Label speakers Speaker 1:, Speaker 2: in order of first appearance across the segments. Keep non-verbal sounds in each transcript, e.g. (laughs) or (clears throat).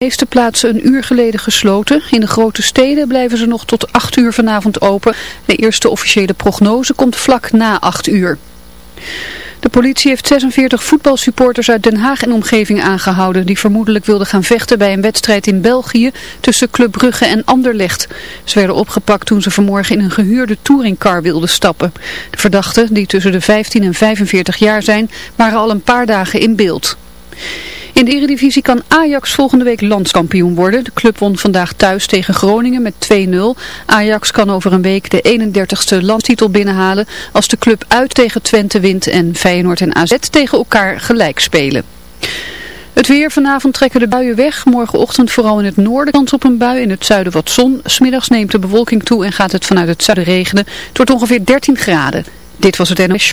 Speaker 1: de meeste plaatsen een uur geleden gesloten. In de grote steden blijven ze nog tot 8 uur vanavond open. De eerste officiële prognose komt vlak na 8 uur. De politie heeft 46 voetbalsupporters uit Den Haag en omgeving aangehouden... die vermoedelijk wilden gaan vechten bij een wedstrijd in België tussen Club Brugge en Anderlecht. Ze werden opgepakt toen ze vanmorgen in een gehuurde touringcar wilden stappen. De verdachten, die tussen de 15 en 45 jaar zijn, waren al een paar dagen in beeld. In de Eredivisie kan Ajax volgende week landskampioen worden. De club won vandaag thuis tegen Groningen met 2-0. Ajax kan over een week de 31ste landstitel binnenhalen als de club uit tegen Twente wint en Feyenoord en AZ tegen elkaar gelijk spelen. Het weer, vanavond trekken de buien weg. Morgenochtend vooral in het noorden kans op een bui. In het zuiden wat zon. Smiddags neemt de bewolking toe en gaat het vanuit het zuiden regenen. Het wordt ongeveer 13 graden. Dit was het NOS.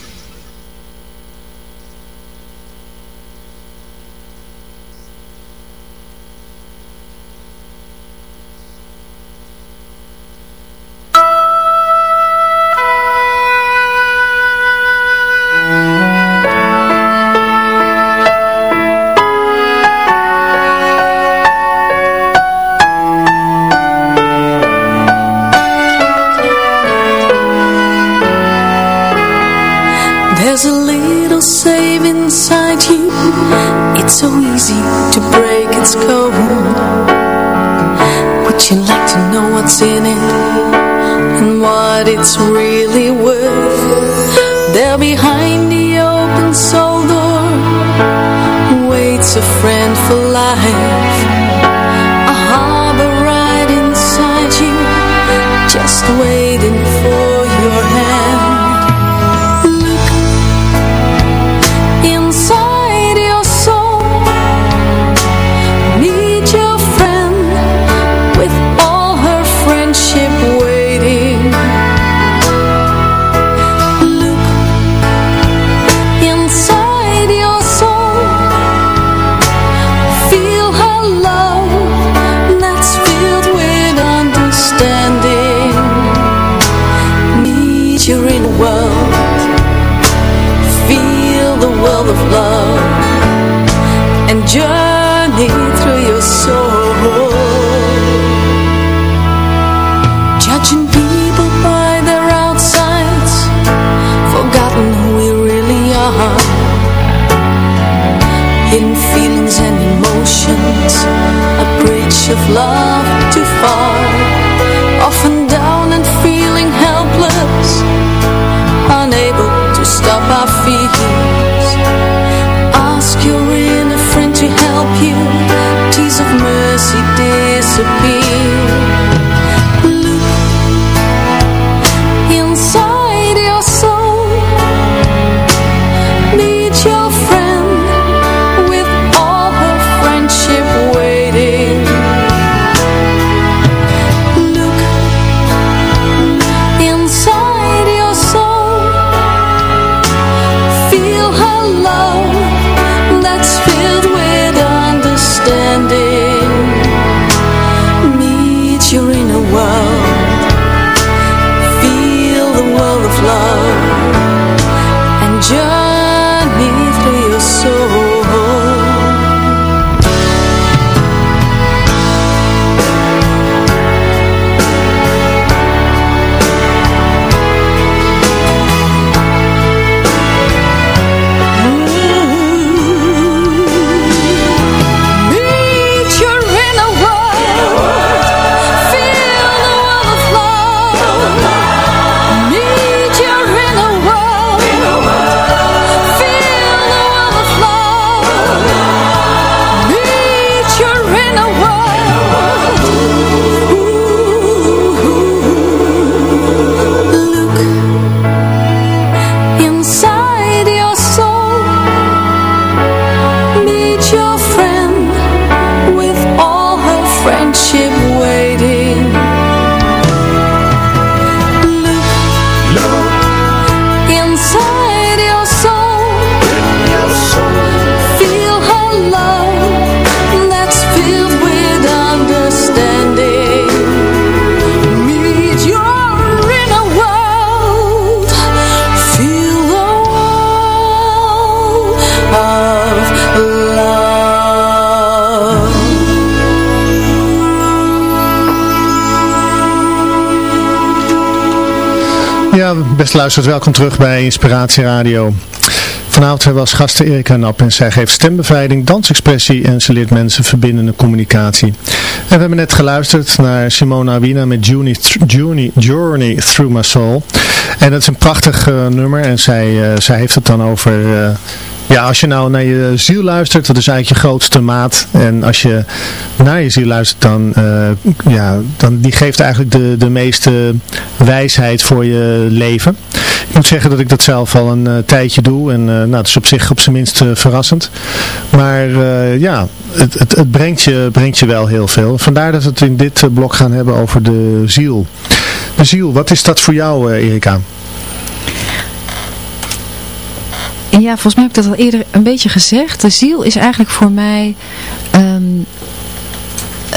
Speaker 2: Life recipe. Through
Speaker 3: beste luisteraars, welkom terug bij Inspiratie Radio. Vanavond hebben we als gasten Erika Nap en zij geeft stembevrijding, dansexpressie en ze leert mensen verbindende communicatie. En we hebben net geluisterd naar Simona Wina met Journey, Journey, Journey Through My Soul. En dat is een prachtig uh, nummer en zij, uh, zij heeft het dan over... Uh, ja, als je nou naar je ziel luistert, dat is eigenlijk je grootste maat. En als je naar je ziel luistert, dan, uh, ja, dan die geeft eigenlijk de, de meeste wijsheid voor je leven. Ik moet zeggen dat ik dat zelf al een uh, tijdje doe. En uh, nou, dat is op zich op zijn minst verrassend. Maar ja, het, het, het, brengt, je, brengt je wel heel veel. Vandaar dat we het in dit blok gaan hebben over de ziel. De ziel, wat is dat voor jou Erika?
Speaker 4: Ja, volgens mij heb ik dat al eerder een beetje gezegd. De ziel is eigenlijk voor mij um,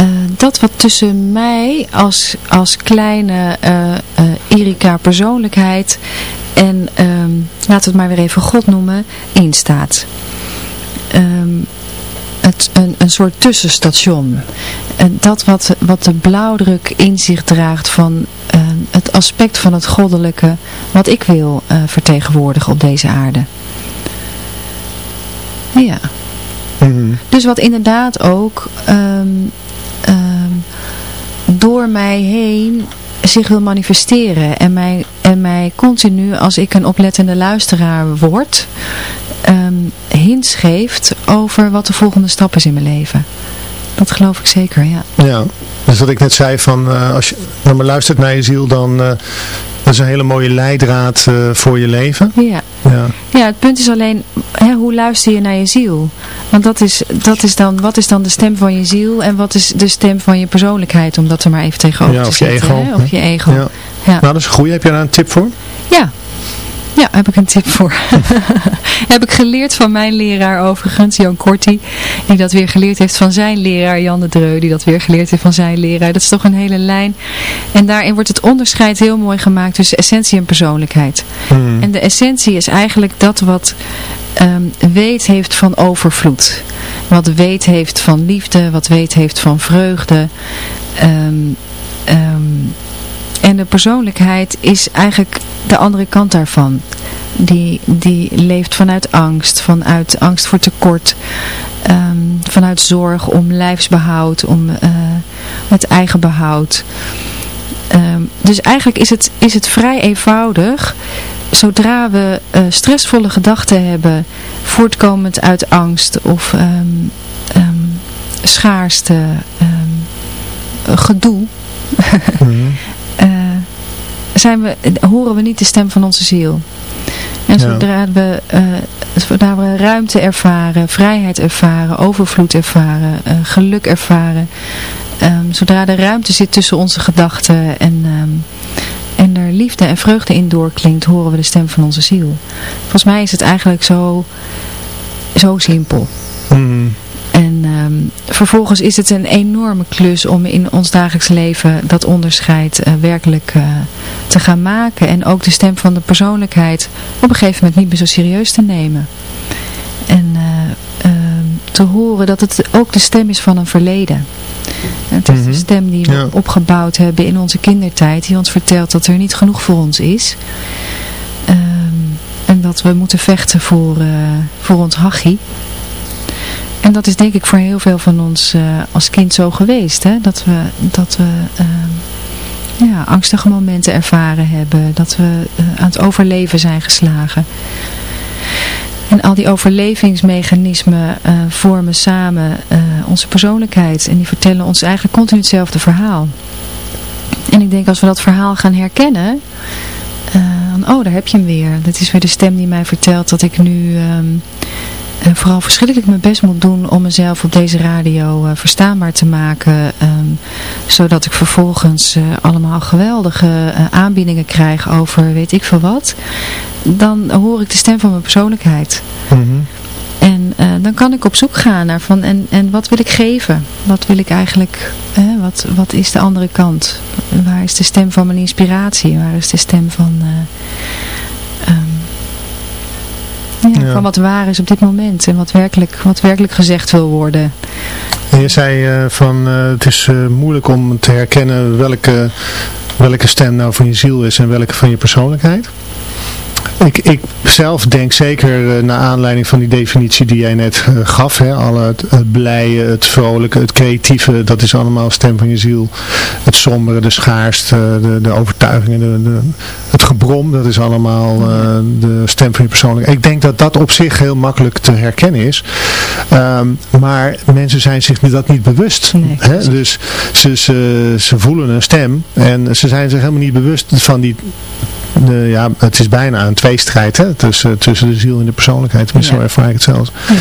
Speaker 4: uh, dat wat tussen mij als, als kleine uh, uh, Erika persoonlijkheid en, um, laten we het maar weer even God noemen, instaat. Um, het, een, een soort tussenstation. En dat wat, wat de blauwdruk in zich draagt van het aspect van het goddelijke wat ik wil vertegenwoordigen op deze aarde. Ja.
Speaker 3: Mm.
Speaker 4: Dus wat inderdaad ook um, um, door mij heen zich wil manifesteren. En mij, en mij continu, als ik een oplettende luisteraar word, um, hints geeft over wat de volgende stap is in mijn leven. Dat geloof ik zeker, ja.
Speaker 3: Ja, dus wat ik net zei van, uh, als je naar me luistert naar je ziel, dan... Uh, dat is een hele mooie leidraad uh, voor je leven.
Speaker 4: Ja.
Speaker 3: ja.
Speaker 4: Ja, het punt is alleen, hè, hoe luister je naar je ziel? Want dat is, dat is dan, wat is dan de stem van je ziel en wat is de stem van je persoonlijkheid, om dat er maar even tegenover
Speaker 3: ja,
Speaker 4: te
Speaker 3: of
Speaker 4: zetten.
Speaker 3: Je ego,
Speaker 4: hè? Of je ego.
Speaker 3: Ja.
Speaker 4: Ja.
Speaker 3: Nou, dat is goed. Heb je daar een tip voor?
Speaker 4: Ja. Ja, heb ik een tip voor. (laughs) heb ik geleerd van mijn leraar overigens, Jan Korti. Die dat weer geleerd heeft van zijn leraar, Jan de Dreu. Die dat weer geleerd heeft van zijn leraar. Dat is toch een hele lijn. En daarin wordt het onderscheid heel mooi gemaakt tussen essentie en persoonlijkheid.
Speaker 3: Hmm.
Speaker 4: En de essentie is eigenlijk dat wat um, weet heeft van overvloed. Wat weet heeft van liefde. Wat weet heeft van vreugde. Um, um, en de persoonlijkheid is eigenlijk de andere kant daarvan. Die, die leeft vanuit angst, vanuit angst voor tekort, um, vanuit zorg om lijfsbehoud, om uh, het eigen behoud. Um, dus eigenlijk is het, is het vrij eenvoudig. Zodra we uh, stressvolle gedachten hebben, voortkomend uit angst of um, schaarste, gedoe...
Speaker 3: mm. (laughs)
Speaker 4: zijn we, horen we niet de stem van onze ziel. En zodra, we, uh, zodra we ruimte ervaren, vrijheid ervaren, overvloed ervaren, uh, geluk ervaren. Um, zodra er ruimte zit tussen onze gedachten en, um, en er liefde en vreugde in doorklinkt, horen we de stem van onze ziel. Volgens mij is het eigenlijk zo, zo simpel.
Speaker 3: Mm.
Speaker 4: En um, vervolgens is het een enorme klus om in ons dagelijks leven dat onderscheid uh, werkelijk uh, te gaan maken. En ook de stem van de persoonlijkheid op een gegeven moment niet meer zo serieus te nemen. En uh, te horen dat het ook de stem is van een verleden. Het is
Speaker 3: Mhm.
Speaker 4: de stem die we
Speaker 3: Ja.
Speaker 4: opgebouwd hebben in onze kindertijd. Die ons vertelt dat er niet genoeg voor ons is. Um, en dat we moeten vechten voor, voor ons hachie. En dat is denk ik voor heel veel van ons uh, als kind zo geweest. Hè? Dat we, dat we uh, ja, angstige momenten ervaren hebben. Dat we uh, aan het overleven zijn geslagen. En al die overlevingsmechanismen vormen samen onze persoonlijkheid. En die vertellen ons eigenlijk continu hetzelfde verhaal. En ik denk als we dat verhaal gaan herkennen... oh, daar heb je hem weer. Dat is weer de stem die mij vertelt dat ik nu... Um, uh, vooral verschrikkelijk mijn best moet doen om mezelf op deze radio uh, verstaanbaar te maken. Um, zodat ik vervolgens uh, allemaal geweldige aanbiedingen krijg over weet ik veel wat. Dan hoor ik de stem van mijn persoonlijkheid.
Speaker 3: Mm -hmm.
Speaker 4: En dan kan ik op zoek gaan naar van en, en wat wil ik geven? Wat wil ik eigenlijk, wat, wat is de andere kant? Waar is de stem van mijn inspiratie? Waar is de stem van... Ja. van wat waar is op dit moment en wat werkelijk, wat werkelijk gezegd wil worden.
Speaker 3: En je zei uh, van uh, het is uh, moeilijk om te herkennen welke welke stem nou van je ziel is en welke van je persoonlijkheid. Ik, ik zelf denk zeker uh, naar aanleiding van die definitie die jij net uh, gaf. Hè, alle het, het blije, het vrolijke, het creatieve, dat is allemaal stem van je ziel. Het sombere, de schaarste, de, de overtuigingen, de, de, het gebrom, dat is allemaal uh, de stem van je persoonlijkheid. Ik denk dat dat op zich heel makkelijk te herkennen is. Um, maar mensen zijn zich dat niet bewust.
Speaker 4: Nee,
Speaker 3: hè? Dus ze, ze, ze voelen een stem en ze zijn zich helemaal niet bewust van die de, ja, het is bijna een tweestrijd hè, tussen, tussen de ziel en de persoonlijkheid. Tenminste,
Speaker 4: Ja.
Speaker 3: zo ervaar ik het zelfs.
Speaker 4: Ja.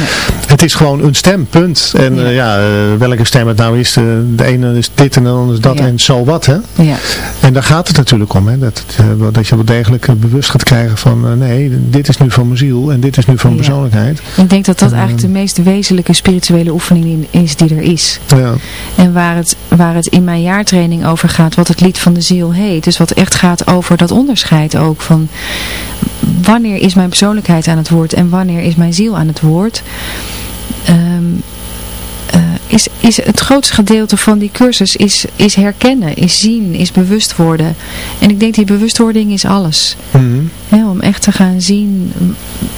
Speaker 3: Het is gewoon een stem, punt. En
Speaker 4: Ja.
Speaker 3: ja eh, welke stem het nou is, de, de ene is dit en de andere is dat en zo wat. Hè?
Speaker 4: Ja.
Speaker 3: En daar gaat het natuurlijk om. Hè? Dat, eh, dat je wel degelijk eh, bewust gaat krijgen van eh, nee, dit is nu van mijn ziel en dit is nu van mijn persoonlijkheid.
Speaker 4: Ik denk dat dat eigenlijk de meest wezenlijke spirituele oefening in- is die er is.
Speaker 3: Ja.
Speaker 4: En waar het, waar het in mijn jaartraining over gaat, wat het lied van de ziel heet. Dus wat echt gaat over dat onderscheid ook van wanneer is mijn persoonlijkheid aan het woord en wanneer is mijn ziel aan het woord. Ehm, eh, is, is het grootste gedeelte van die cursus is, is herkennen, is zien, is bewust worden. En ik denk die bewustwording is alles. Hè, om echt te gaan zien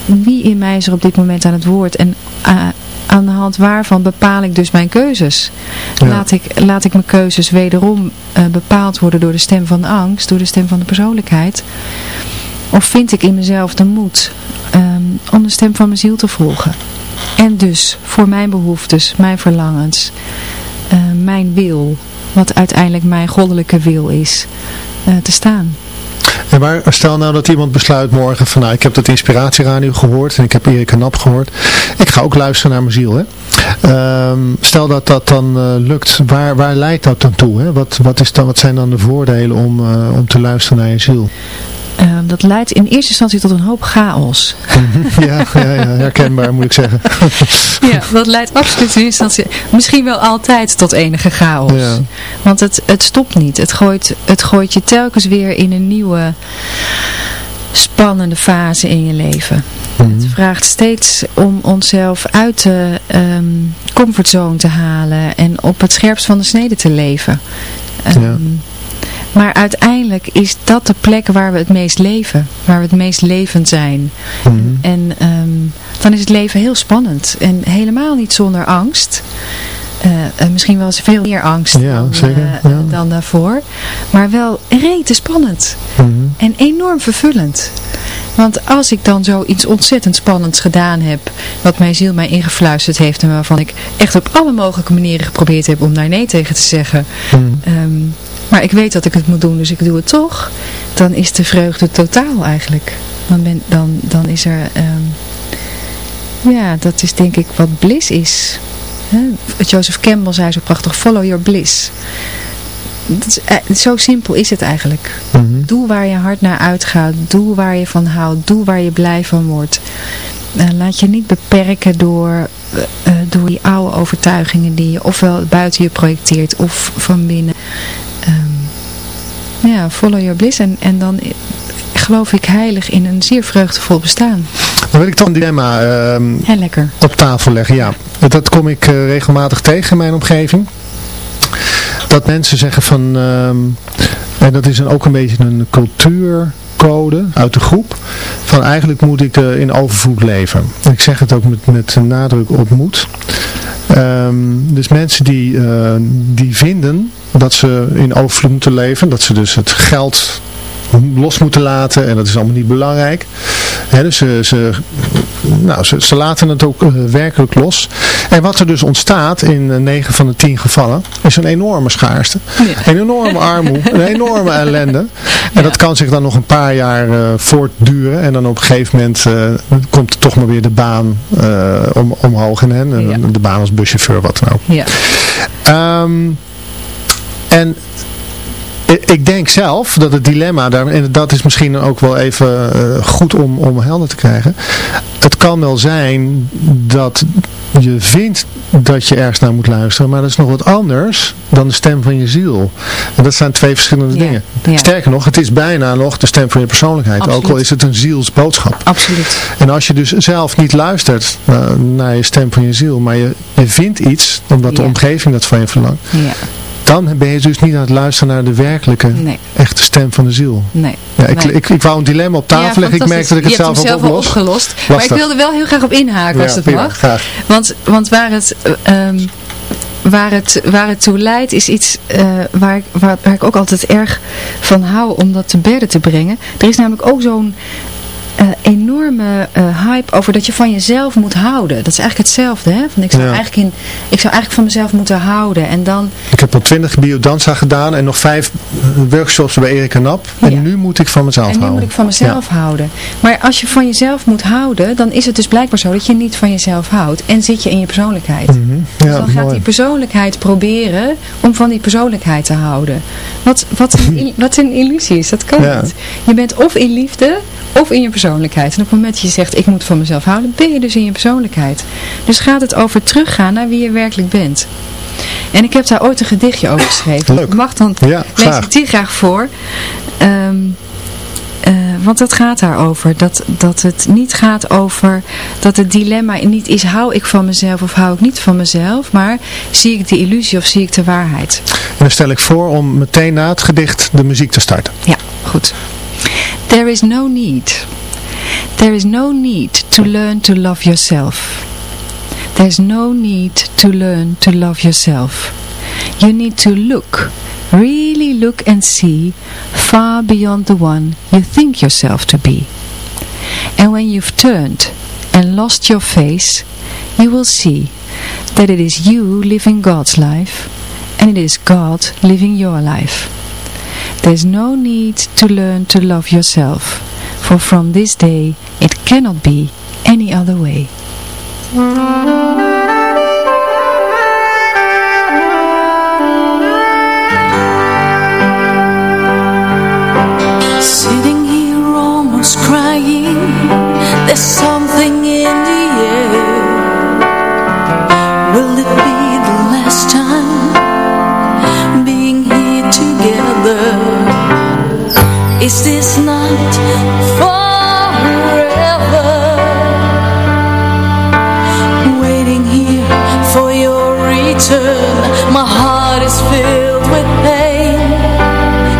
Speaker 4: wie in mij is er op dit moment aan het woord. En eh, aan de hand waarvan bepaal ik dus mijn keuzes.
Speaker 3: Ja.
Speaker 4: Laat, ik, laat ik mijn keuzes wederom eh, bepaald worden door de stem van de angst, door de stem van de persoonlijkheid. Of vind ik in mezelf de moed ehm, om de stem van mijn ziel te volgen. En dus voor mijn behoeftes, mijn verlangens, eh, mijn wil, wat uiteindelijk mijn goddelijke wil is, eh, te staan.
Speaker 3: En maar stel nou dat iemand besluit morgen van nou ik heb dat inspiratieradio gehoord en ik heb Erik Nap gehoord. Ik ga ook luisteren naar mijn ziel. Hè? Ehm, stel dat dat dan eh, lukt, waar, waar leidt dat dan toe? Hè? Wat, wat, is dan, wat zijn dan de voordelen om, om te luisteren naar je ziel?
Speaker 4: Ehm, dat leidt in eerste instantie tot een hoop chaos. (laughs)
Speaker 3: ja, ja, ja, herkenbaar moet ik zeggen. (laughs)
Speaker 4: Ja, dat leidt absoluut in eerste instantie, misschien wel altijd tot enige chaos.
Speaker 3: Ja.
Speaker 4: Want het, het stopt niet. Het gooit, het gooit je telkens weer in een nieuwe spannende fase in je leven.
Speaker 3: Mhm.
Speaker 4: Het vraagt steeds om onszelf uit de ehm, comfortzone te halen en op het scherpst van de snede te leven.
Speaker 3: Ja.
Speaker 4: Maar uiteindelijk is dat de plek waar we het meest leven, waar we het meest levend zijn.
Speaker 3: Mhm.
Speaker 4: En ehm, dan is het leven heel spannend en helemaal niet zonder angst. Eh, eh, misschien wel eens veel meer angst
Speaker 3: Ja,
Speaker 4: dan,
Speaker 3: zeker,
Speaker 4: eh,
Speaker 3: ja.
Speaker 4: dan daarvoor. Maar wel rete spannend
Speaker 3: Mhm.
Speaker 4: en enorm vervullend. Want als ik dan zoiets ontzettend spannends gedaan heb, wat mijn ziel mij ingefluisterd heeft en waarvan ik echt op alle mogelijke manieren geprobeerd heb om daar nee tegen te zeggen.
Speaker 3: Mhm.
Speaker 4: ehm, maar ik weet dat ik het moet doen, dus ik doe het toch. Dan is de vreugde totaal eigenlijk. Dan, ben, dan, dan is er, ehm, ja, dat is denk ik wat bliss is. Hè? Joseph Campbell zei zo prachtig, follow your bliss. Is, eh, zo simpel is het eigenlijk.
Speaker 3: Mhm.
Speaker 4: Doe waar je hart naar uitgaat. Doe waar je van houdt. Doe waar je blij van wordt. Eh, laat je niet beperken door, eh, door die oude overtuigingen die je ofwel buiten je projecteert of van binnen. Ja, follow your bliss. En, en dan geloof ik heilig in een zeer vreugdevol bestaan.
Speaker 3: Dan wil ik dan een dilemma
Speaker 4: lekker.
Speaker 3: op tafel leggen. Ja, dat kom ik eh, regelmatig tegen in mijn omgeving. Dat mensen zeggen van, ehm, en dat is een, ook een beetje een cultuurcode uit de groep, van eigenlijk moet ik eh, in overvloed leven. Ik zeg het ook met, met nadruk op moet. Ehm, dus mensen die, eh, die vinden dat ze in overvloed moeten leven, dat ze dus het geld los moeten laten en dat is allemaal niet belangrijk. Dus ze, ze, nou, ze, ze laten het ook eh, werkelijk los. En wat er dus ontstaat in eh, 9 van de 10 gevallen is een enorme schaarste. Een enorme armoede, een enorme ellende. En dat kan zich dan nog een paar jaar eh, voortduren. En dan op een gegeven moment eh, komt toch maar weer de baan eh, om, omhoog. En, en
Speaker 4: Ja.
Speaker 3: de baan als buschauffeur, wat dan ook.
Speaker 4: Ja.
Speaker 3: Ehm, en ik denk zelf dat het dilemma, daar, en dat is misschien ook wel even eh, goed om, om helder te krijgen. Het kan wel zijn dat je vindt dat je ergens naar moet luisteren, maar dat is nog wat anders dan de stem van je ziel. En dat zijn twee verschillende
Speaker 4: Ja,
Speaker 3: dingen.
Speaker 4: ja.
Speaker 3: Sterker nog, het is bijna nog de stem van je persoonlijkheid, ook al is het een zielsboodschap.
Speaker 4: Absoluut.
Speaker 3: En als je dus zelf niet luistert naar, naar je stem van je ziel, maar je, je vindt iets, omdat de omgeving dat van je verlangt,
Speaker 4: Ja.
Speaker 3: Dan ben je dus niet aan het luisteren naar de werkelijke,
Speaker 4: Nee.
Speaker 3: echte stem van de ziel.
Speaker 4: Nee.
Speaker 3: Ja, ik,
Speaker 4: Nee.
Speaker 3: ik, ik wou een dilemma op tafel leggen, ik merkte dat ik het zelf ook
Speaker 4: zelf al
Speaker 3: oplos.
Speaker 4: opgelost. Maar ik wilde wel heel graag op inhaken als
Speaker 3: Ja,
Speaker 4: het mag.
Speaker 3: graag.
Speaker 4: Want, want waar, het, eh, ehm, waar, het, waar het toe leidt is iets eh, waar, ik, waar, waar ik ook altijd erg van hou om dat te bedden te brengen. Er is namelijk ook zo'n eh, enorme eh, hype over dat je van jezelf moet houden. Dat is eigenlijk hetzelfde. Hè? Van ik, zou
Speaker 3: Ja.
Speaker 4: eigenlijk in, ik zou eigenlijk van mezelf moeten houden. En dan
Speaker 3: Ik heb al twintig biodanza gedaan en nog vijf eh, workshops bij Erika Nap. En
Speaker 4: Ja.
Speaker 3: nu moet ik van mezelf
Speaker 4: En nu
Speaker 3: houden.
Speaker 4: moet ik van mezelf houden. Maar als je van jezelf moet houden, dan is het dus blijkbaar zo dat je niet van jezelf houdt. En zit je in je persoonlijkheid.
Speaker 3: Mhm.
Speaker 4: Dus
Speaker 3: Ja,
Speaker 4: dan gaat
Speaker 3: mooi.
Speaker 4: die persoonlijkheid proberen om van die persoonlijkheid te houden. Wat, wat, een, (laughs) wat een illusie is, dat kan niet. Je bent of in liefde of in je persoonlijkheid. En op het moment dat je zegt ik moet van mezelf houden, ben je dus in je persoonlijkheid. Dus gaat het over teruggaan naar wie je werkelijk bent. En ik heb daar ooit een gedichtje over geschreven.
Speaker 3: Leuk.
Speaker 4: Mag dan
Speaker 3: Ja,
Speaker 4: lees ik die graag voor. Ehm, eh, want het gaat daarover. Dat, dat het niet gaat over dat het dilemma niet is hou ik van mezelf of hou ik niet van mezelf. Maar zie ik de illusie of zie ik de waarheid.
Speaker 3: En dan stel ik voor om meteen na het gedicht de muziek te starten.
Speaker 4: Ja, goed. There is no need. There is no need to learn to love yourself. There's no need to learn to love yourself. You need to look, really look and see far beyond the one you think yourself to be. And when you've turned and lost your face, you will see that it is you living God's life and it is God living your life. There's no need to learn to love yourself, for from this day it cannot be any other way.
Speaker 2: Sitting here almost crying There's something filled with pain.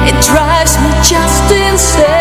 Speaker 2: It drives me just
Speaker 3: insane.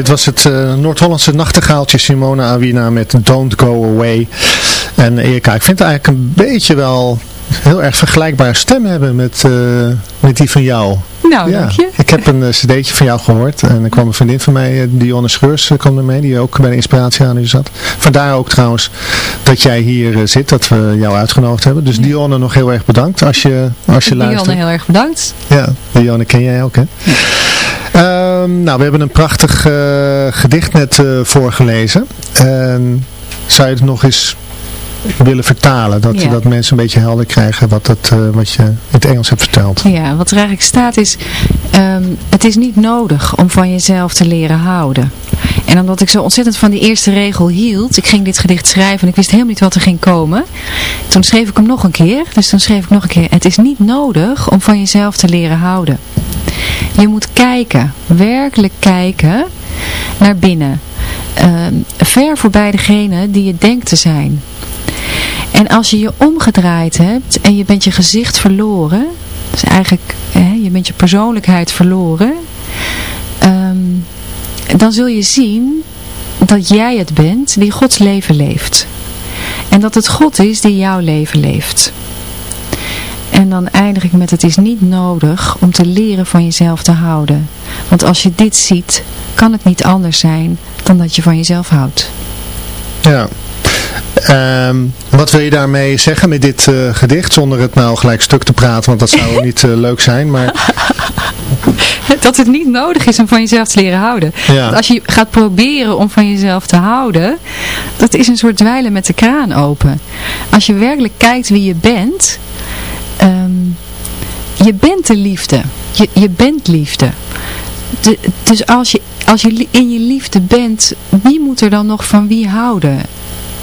Speaker 3: Dit was het uh, Noord-Hollandse nachtegaaltje Simona Awina met Don't Go Away. En Erika, ik vind het eigenlijk een beetje wel heel erg vergelijkbare stem hebben met, uh, met die van jou.
Speaker 4: Nou, dank je.
Speaker 3: Ik heb een uh, cd'tje van jou gehoord en er kwam een vriendin van mij, Dionne Scheurs, kwam er mee, die ook bij de inspiratie aan u zat. Vandaar ook trouwens dat jij hier zit, dat we jou uitgenodigd hebben. Dus. Dionne nog heel erg bedankt als je, als je luistert.
Speaker 4: Dionne heel erg bedankt.
Speaker 3: Ja, Dionne ken jij ook hè? Ja. Um, nou, we hebben een prachtig uh, gedicht net uh, voorgelezen. Um, zou je het nog eens willen vertalen? Dat, ja. dat mensen een beetje helder krijgen wat, dat, uh, wat je in het Engels hebt verteld.
Speaker 4: Ja, wat er eigenlijk staat is... Um, het is niet nodig om van jezelf te leren houden. En omdat ik zo ontzettend van die eerste regel hield... Ik ging dit gedicht schrijven en ik wist helemaal niet wat er ging komen. Toen schreef ik hem nog een keer. Dus toen schreef ik nog een keer... Het is niet nodig om van jezelf te leren houden. Je moet kijken, werkelijk kijken naar binnen. Uh, ver voorbij degene die je denkt te zijn. En als je je omgedraaid hebt en je bent je gezicht verloren, dus eigenlijk hè, je bent je persoonlijkheid verloren, um, dan zul je zien dat jij het bent die Gods leven leeft. En dat het God is die jouw leven leeft. En dan eindig ik met het is niet nodig om te leren van jezelf te houden. Want als je dit ziet, kan het niet anders zijn dan dat je van jezelf houdt.
Speaker 3: Ja. Um, wat wil je daarmee zeggen met dit uh, gedicht, zonder het nou gelijk stuk te praten, want dat zou (laughs) niet uh, leuk zijn, maar... (laughs)
Speaker 4: dat het niet nodig is om van jezelf te leren houden. Ja. als je gaat proberen om van jezelf te houden, dat is een soort dweilen met de kraan open. Als je werkelijk kijkt wie je bent, um, je bent de liefde. Je, je bent liefde. De, dus als je, als je in je liefde bent, wie moet er dan nog van wie houden?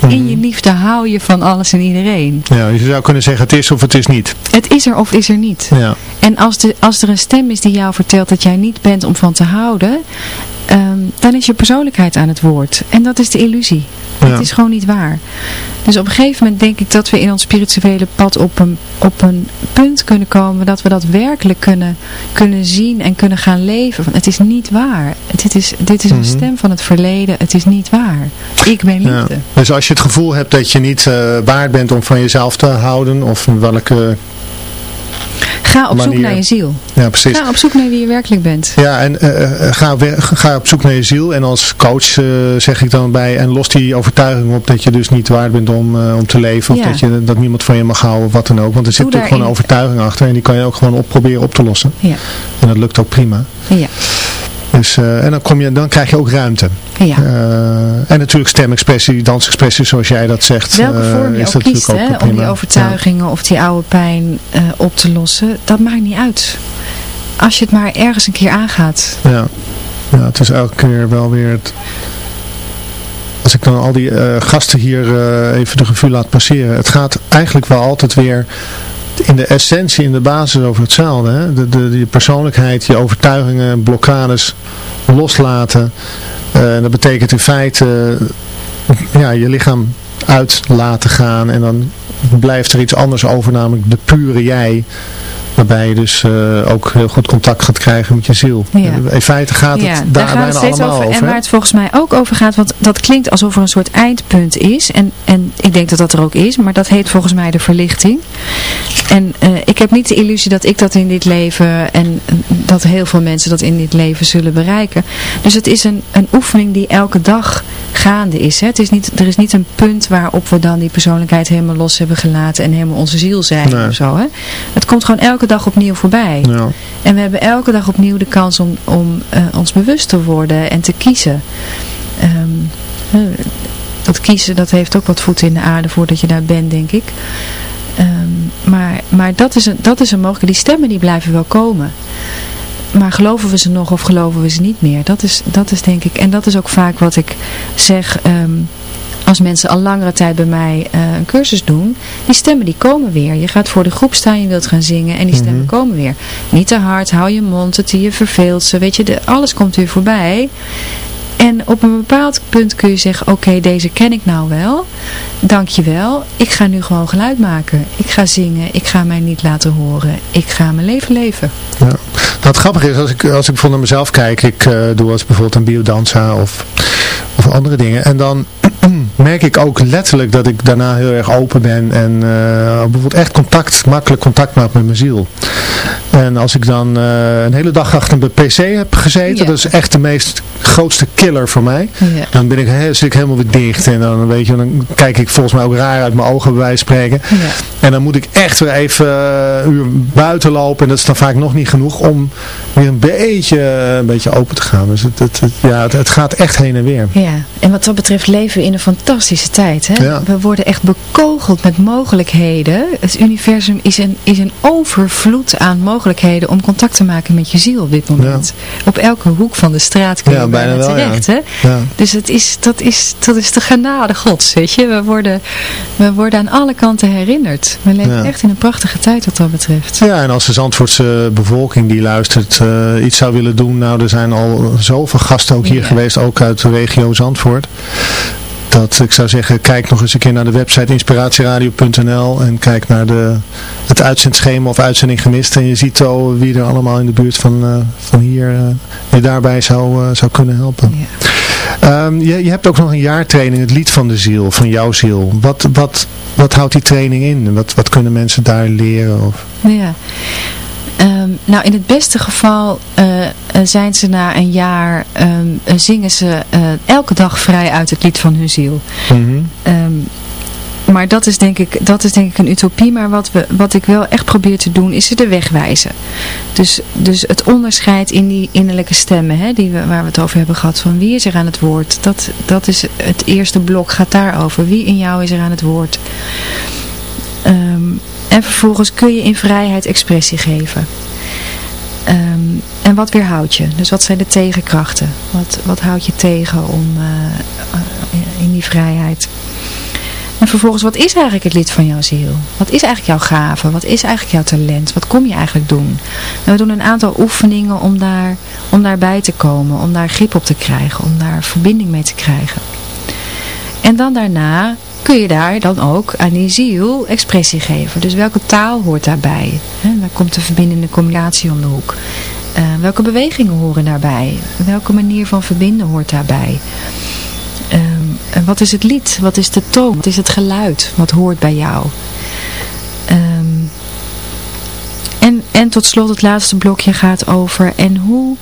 Speaker 4: In je liefde hou je van alles en iedereen.
Speaker 3: Ja, je zou kunnen zeggen het is of het is niet.
Speaker 4: Het is er of het is er niet.
Speaker 3: Ja.
Speaker 4: En als, de, als er een stem is die jou vertelt dat jij niet bent om van te houden, um, dan is je persoonlijkheid aan het woord. En dat is de illusie. Ja. Het is gewoon niet waar. Dus op een gegeven moment denk ik dat we in ons spirituele pad op een, op een punt kunnen komen dat we dat werkelijk kunnen, kunnen zien en kunnen gaan leven. Van, het is niet waar. Dit is, dit is een mm -hmm. stem van het verleden. Het is niet waar. Ik ben liefde.
Speaker 3: Ja. Dus als je het gevoel hebt dat je niet uh, waard bent om van jezelf te houden of welke
Speaker 4: Ga op manier. zoek naar je ziel.
Speaker 3: Ja, precies.
Speaker 4: Ga op zoek naar wie je werkelijk bent.
Speaker 3: Ja, en uh, ga, ga op zoek naar je ziel. En als coach uh, zeg ik dan bij, en los die overtuiging op dat je dus niet waard bent om, uh, om te leven. Of ja. dat, je, dat niemand van je mag houden of wat dan ook. Want er zit natuurlijk gewoon een overtuiging achter. En die kan je ook gewoon op, proberen op te lossen.
Speaker 4: Ja.
Speaker 3: En dat lukt ook prima.
Speaker 4: Ja.
Speaker 3: Dus, uh, en dan, kom je, dan krijg je ook ruimte.
Speaker 4: Ja.
Speaker 3: Uh, en natuurlijk stemexpressie, dansexpressie zoals jij dat zegt.
Speaker 4: Welke vorm je uh, ook kiest ook hè, om die overtuigingen ja. of die oude pijn op te lossen, dat maakt niet uit. Als je het maar ergens een keer aangaat.
Speaker 3: Ja, ja het is elke keer wel weer het... Als ik dan al die gasten hier even de revue laat passeren. Het gaat eigenlijk wel altijd weer in de essentie, in de basis over hetzelfde. Hè? De, de, je persoonlijkheid, je overtuigingen, blokkades loslaten. En dat betekent in feite uh, ja, je lichaam uit laten gaan. En dan blijft er iets anders over, namelijk de pure jij. Waarbij je dus uh, ook heel goed contact gaat krijgen met je ziel.
Speaker 4: Ja.
Speaker 3: In feite gaat het
Speaker 4: ja,
Speaker 3: daar,
Speaker 4: daar gaat
Speaker 3: bijna
Speaker 4: het steeds
Speaker 3: allemaal
Speaker 4: over.
Speaker 3: over.
Speaker 4: En waar het volgens mij ook over gaat, want dat klinkt alsof er een soort eindpunt is. En, en ik denk dat dat er ook is, maar dat heet volgens mij de verlichting. En uh, ik heb niet de illusie dat ik dat in dit leven en dat heel veel mensen dat in dit leven zullen bereiken. Dus het is een, een oefening die elke dag gaande is. Hè? Het is niet, er is niet een punt waarop we dan die persoonlijkheid helemaal los hebben gelaten en helemaal onze ziel zijn
Speaker 3: Nee.
Speaker 4: of zo. Hè? Het komt gewoon elke dag opnieuw voorbij.
Speaker 3: Ja.
Speaker 4: En we hebben elke dag opnieuw de kans om, om uh, ons bewust te worden en te kiezen. Um, uh, dat kiezen, dat heeft ook wat voeten in de aarde voordat je daar bent, denk ik. Um, maar maar dat, is een, dat is een mogelijkheid. Die stemmen die blijven wel komen. Maar geloven we ze nog of geloven we ze niet meer? Dat is, dat is denk ik, en dat is ook vaak wat ik zeg... Um, als mensen al langere tijd bij mij uh, een cursus doen, die stemmen die komen weer. Je gaat voor de groep staan, je wilt gaan zingen en die stemmen
Speaker 3: Mhm.
Speaker 4: komen weer. Niet te hard, hou je mond, het je verveelt ze, weet je, de, alles komt weer voorbij. En op een bepaald punt kun je zeggen, oké, deze ken ik nou wel, dankjewel, ik ga nu gewoon geluid maken. Ik ga zingen, ik ga mij niet laten horen, ik ga mijn leven leven.
Speaker 3: Ja. het grappige is, als ik, als ik voor naar mezelf kijk, ik uh, doe als bijvoorbeeld een biodanza of, andere dingen. En dan (clears throat) merk ik ook letterlijk dat ik daarna heel erg open ben en uh, bijvoorbeeld echt contact, makkelijk contact maak met mijn ziel. En als ik dan uh, een hele dag achter een pc heb gezeten, dat is echt de meest grootste killer voor mij. Dan ben ik, he, zit ik helemaal weer dicht en dan, weet je, dan kijk ik volgens mij ook raar uit mijn ogen bij wijze spreken. Ja. En dan moet ik echt weer even uh, uur buiten lopen en dat is dan vaak nog niet genoeg om weer een beetje, een beetje open te gaan. Dus het, het, het ja, het, het, gaat echt heen en weer.
Speaker 4: Ja, en wat dat betreft leven we in een fantastische tijd. Hè?
Speaker 3: Ja.
Speaker 4: We worden echt bekogeld met mogelijkheden. Het universum is een, is een overvloed aan mogelijkheden om contact te maken met je ziel op dit moment. Ja. Op elke hoek van de straat kun je
Speaker 3: ja, bijna wel,
Speaker 4: terecht. Hè? Dus het is, dat, is, dat is de genade gods, weet je. We worden, we worden aan alle kanten herinnerd. We leven echt in een prachtige tijd wat dat betreft.
Speaker 3: Ja, en als de Zandvoortse bevolking die luistert uh, iets zou willen doen. Nou, er zijn al zoveel gasten ook hier geweest, ook uit de regio Zandvoort dat ik zou zeggen, kijk nog eens een keer naar de website inspiratieradio.nl en kijk naar de, het uitzendschema of uitzending gemist. En je ziet al wie er allemaal in de buurt van, uh, van hier uh, je daarbij zou, uh, zou kunnen helpen.
Speaker 4: Ja.
Speaker 3: Um, je, je hebt ook nog een jaartraining, het lied van de ziel, van jouw ziel. Wat, wat, wat houdt die training in? Wat, wat kunnen mensen daar leren? Of?
Speaker 4: Ja. Um, nou, in het beste geval uh, zijn ze na een jaar, um, zingen ze uh, elke dag vrij uit het lied van hun ziel.
Speaker 3: Mm -hmm.
Speaker 4: um, maar dat is, denk ik, dat is denk ik een utopie. Maar wat, we, wat ik wel echt probeer te doen, is ze de weg wijzen. Dus, dus het onderscheid in die innerlijke stemmen, hè, die we, waar we het over hebben gehad, van wie is er aan het woord. Dat, dat is het eerste blok, gaat daarover. Wie in jou is er aan het woord. Um, en vervolgens kun je in vrijheid expressie geven. Um, en wat weerhoudt je? Dus wat zijn de tegenkrachten? Wat, wat houdt je tegen om uh, in die vrijheid? En vervolgens, wat is eigenlijk het lid van jouw ziel? Wat is eigenlijk jouw gave? Wat is eigenlijk jouw talent? Wat kom je eigenlijk doen? En we doen een aantal oefeningen om, daar, om daarbij te komen, om daar grip op te krijgen, om daar verbinding mee te krijgen. En dan daarna kun je daar dan ook aan die ziel expressie geven. Dus welke taal hoort daarbij? He, daar komt de verbindende communicatie om de hoek. Uh, welke bewegingen horen daarbij? Welke manier van verbinden hoort daarbij? Um, en wat is het lied? Wat is de toon? Wat is het geluid? Wat hoort bij jou? Um, en, tot slot het laatste blokje gaat over en hoe,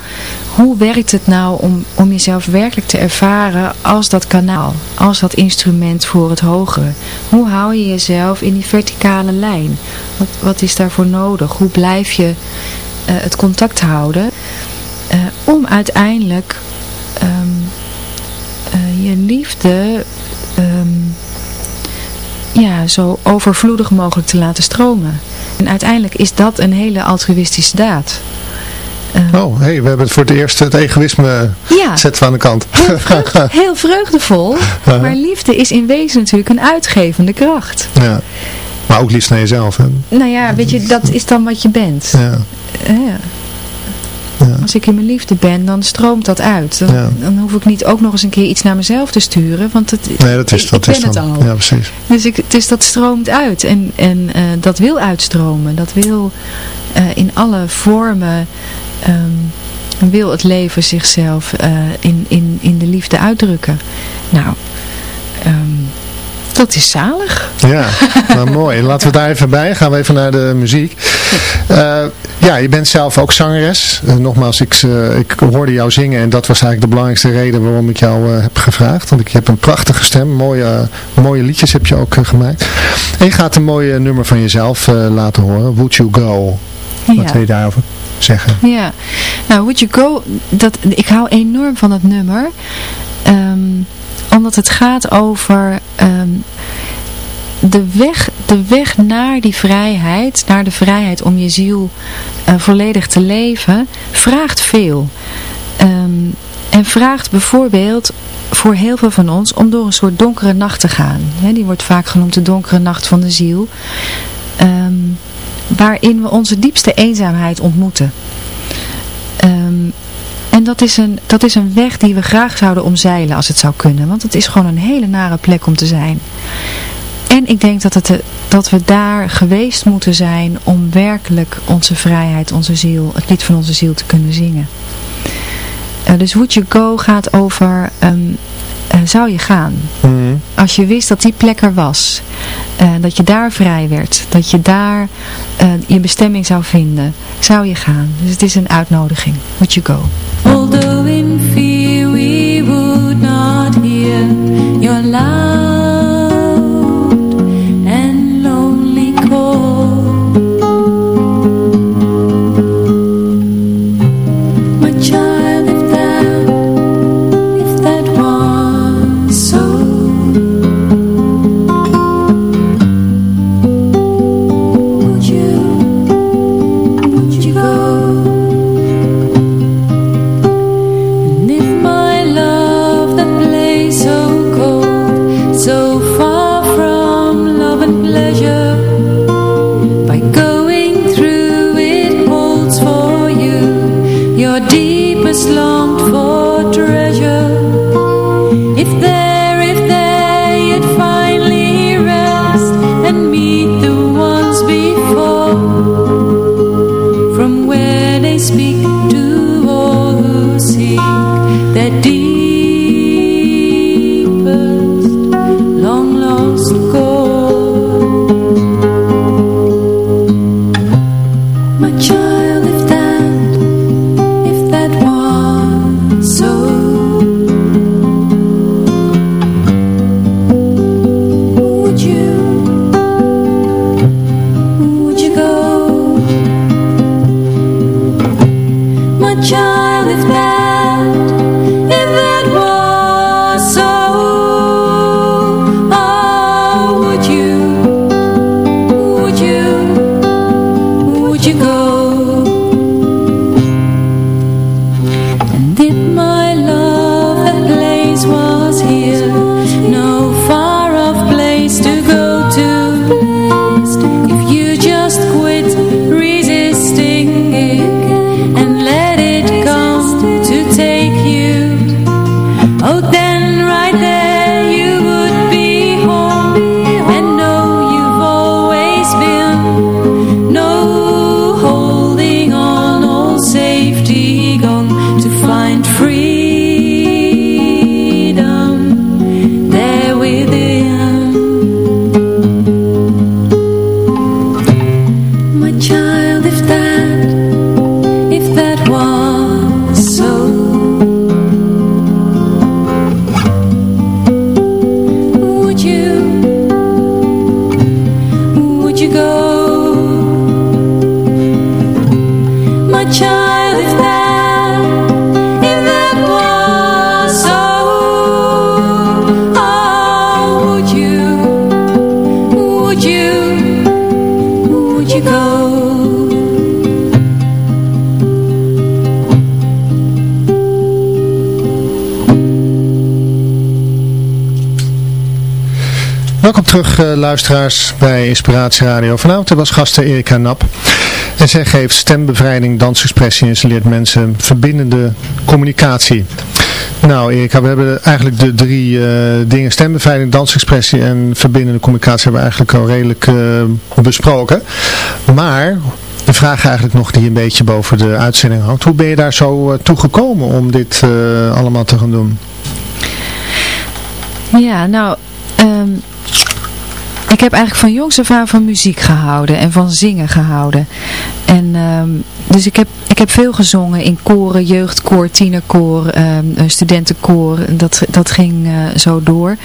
Speaker 4: hoe werkt het nou om, om jezelf werkelijk te ervaren als dat kanaal, als dat instrument voor het hogere. Hoe hou je jezelf in die verticale lijn? Wat, wat is daarvoor nodig? Hoe blijf je uh, het contact houden uh, om uiteindelijk um, uh, je liefde um, ja, zo overvloedig mogelijk te laten stromen. En uiteindelijk is dat een hele altruïstische daad.
Speaker 3: Uh, oh, hey, we hebben het voor het eerst het egoïsme
Speaker 4: ja,
Speaker 3: zetten we aan de kant.
Speaker 4: Heel, (laughs) vreugde, heel vreugdevol, maar liefde is in wezen natuurlijk een uitgevende kracht.
Speaker 3: Ja, maar ook liefst naar jezelf. Hè?
Speaker 4: Nou ja, weet je, dat is dan wat je bent.
Speaker 3: Ja.
Speaker 4: Uh, ja. Als ik in mijn liefde ben, dan stroomt dat uit. Dan,
Speaker 3: ja.
Speaker 4: dan, hoef ik niet ook nog eens een keer iets naar mezelf te sturen. Want het,
Speaker 3: nee, dat is,
Speaker 4: ik,
Speaker 3: dat
Speaker 4: ik
Speaker 3: is
Speaker 4: ben
Speaker 3: dan.
Speaker 4: het al.
Speaker 3: Ja, precies.
Speaker 4: Dus ik, het is, dat stroomt uit. En, en uh, dat wil uitstromen. Dat wil uh, in alle vormen... Um, wil het leven zichzelf uh, in, in, in de liefde uitdrukken. Nou... Um, dat is zalig.
Speaker 3: Ja, nou (laughs) mooi. Laten we daar even bij. Gaan we even naar de muziek. Uh, ja, je bent zelf ook zangeres. Uh, nogmaals, ik, uh, ik hoorde jou zingen en dat was eigenlijk de belangrijkste reden waarom ik jou heb gevraagd. Want ik heb een prachtige stem. Mooie, mooie liedjes heb je ook gemaakt. En je gaat een mooie nummer van jezelf laten horen. Would You Go?
Speaker 4: Ja.
Speaker 3: Wat wil je daarover zeggen?
Speaker 4: Ja, nou Would You Go, dat, ik hou enorm van dat nummer. Um, omdat het gaat over um, de, weg, de weg naar die vrijheid, naar de vrijheid om je ziel uh, volledig te leven, vraagt veel. Um, en vraagt bijvoorbeeld voor heel veel van ons om door een soort donkere nacht te gaan. He, die wordt vaak genoemd de donkere nacht van de ziel. Um, waarin we onze diepste eenzaamheid ontmoeten. Um, en dat is, een, dat is een weg die we graag zouden omzeilen als het zou kunnen. Want het is gewoon een hele nare plek om te zijn. en ik denk dat, het, dat we daar geweest moeten zijn om werkelijk onze vrijheid, onze ziel, het lied van onze ziel te kunnen zingen. Uh, dus Would You Go gaat over, um, uh, zou je gaan? Als je wist dat die plek er was, uh, dat je daar vrij werd, dat je daar je bestemming zou vinden, zou je gaan. Dus het is een uitnodiging. Would You Go?
Speaker 2: In we would your love
Speaker 3: uh, luisteraars bij Inspiratie Radio. Vanavond was gasten Erika Nap. En zij geeft stembevrijding, dansexpressie en ze leert mensen verbindende communicatie. Nou Erika, we hebben eigenlijk de drie uh, dingen, stembevrijding, dansexpressie en verbindende communicatie hebben we eigenlijk al redelijk uh, besproken. Maar de vraag eigenlijk nog die een beetje boven de uitzending hangt. Hoe ben je daar zo toe gekomen om dit allemaal te gaan doen?
Speaker 4: Ja, nou... Um ik heb eigenlijk van jongs af aan van muziek gehouden en van zingen gehouden. En um, dus ik heb, ik heb veel gezongen in koren, jeugdkoor, tienerkoor, um, studentenkoor. Dat, dat ging uh, zo door.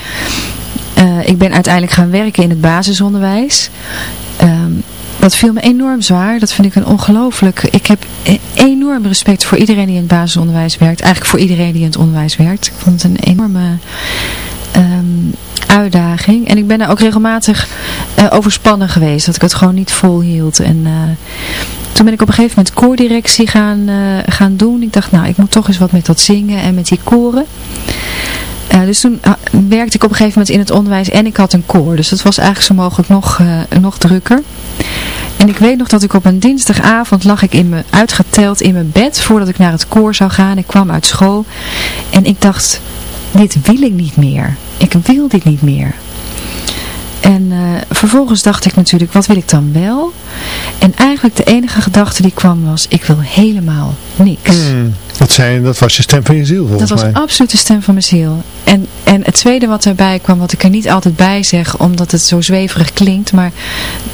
Speaker 4: Uh, ik ben uiteindelijk gaan werken in het basisonderwijs. Um, dat viel me enorm zwaar. Dat vind ik een ongelooflijk... Ik heb e-, enorm respect voor iedereen die in het basisonderwijs werkt. Eigenlijk voor iedereen die in het onderwijs werkt. Ik vond het een enorme uitdaging. En ik ben daar ook regelmatig uh, overspannen geweest. Dat ik het gewoon niet volhield. En uh, toen ben ik op een gegeven moment koordirectie gaan, uh, gaan doen. Ik dacht, nou, ik moet toch eens wat met dat zingen en met die koren. dus toen werkte ik op een gegeven moment in het onderwijs en ik had een koor. Dus dat was eigenlijk zo mogelijk nog, nog drukker. En ik weet nog dat ik op een dinsdagavond lag ik in me, uitgeteld in mijn bed voordat ik naar het koor zou gaan. Ik kwam uit school en ik dacht, dit wil ik niet meer. Ik wil dit niet meer. En uh, vervolgens dacht ik natuurlijk, wat wil ik dan wel? En eigenlijk de enige gedachte die kwam was, ik wil helemaal niks.
Speaker 3: Hmm. Dat, zei, dat was je stem van je ziel volgens
Speaker 4: mij. Dat was absoluut de stem van mijn ziel. En, en het tweede wat daarbij kwam, wat ik er niet altijd bij zeg, omdat het zo zweverig klinkt, maar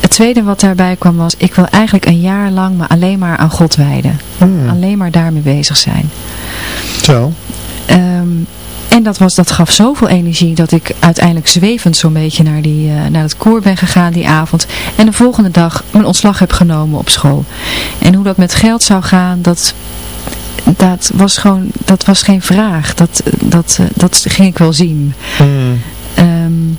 Speaker 4: het tweede wat daarbij kwam was, ik wil eigenlijk een jaar lang me alleen maar aan God wijden. Hmm. Alleen maar daarmee bezig zijn.
Speaker 3: Zo.
Speaker 4: Um, en dat, was, dat gaf zoveel energie dat ik uiteindelijk zwevend zo'n beetje naar, die, uh, naar het koor ben gegaan die avond. En de volgende dag mijn ontslag heb genomen op school. En hoe dat met geld zou gaan, dat, dat, was, gewoon, dat was geen vraag. Dat, dat, uh, dat ging ik wel zien.
Speaker 3: Mm.
Speaker 4: Um,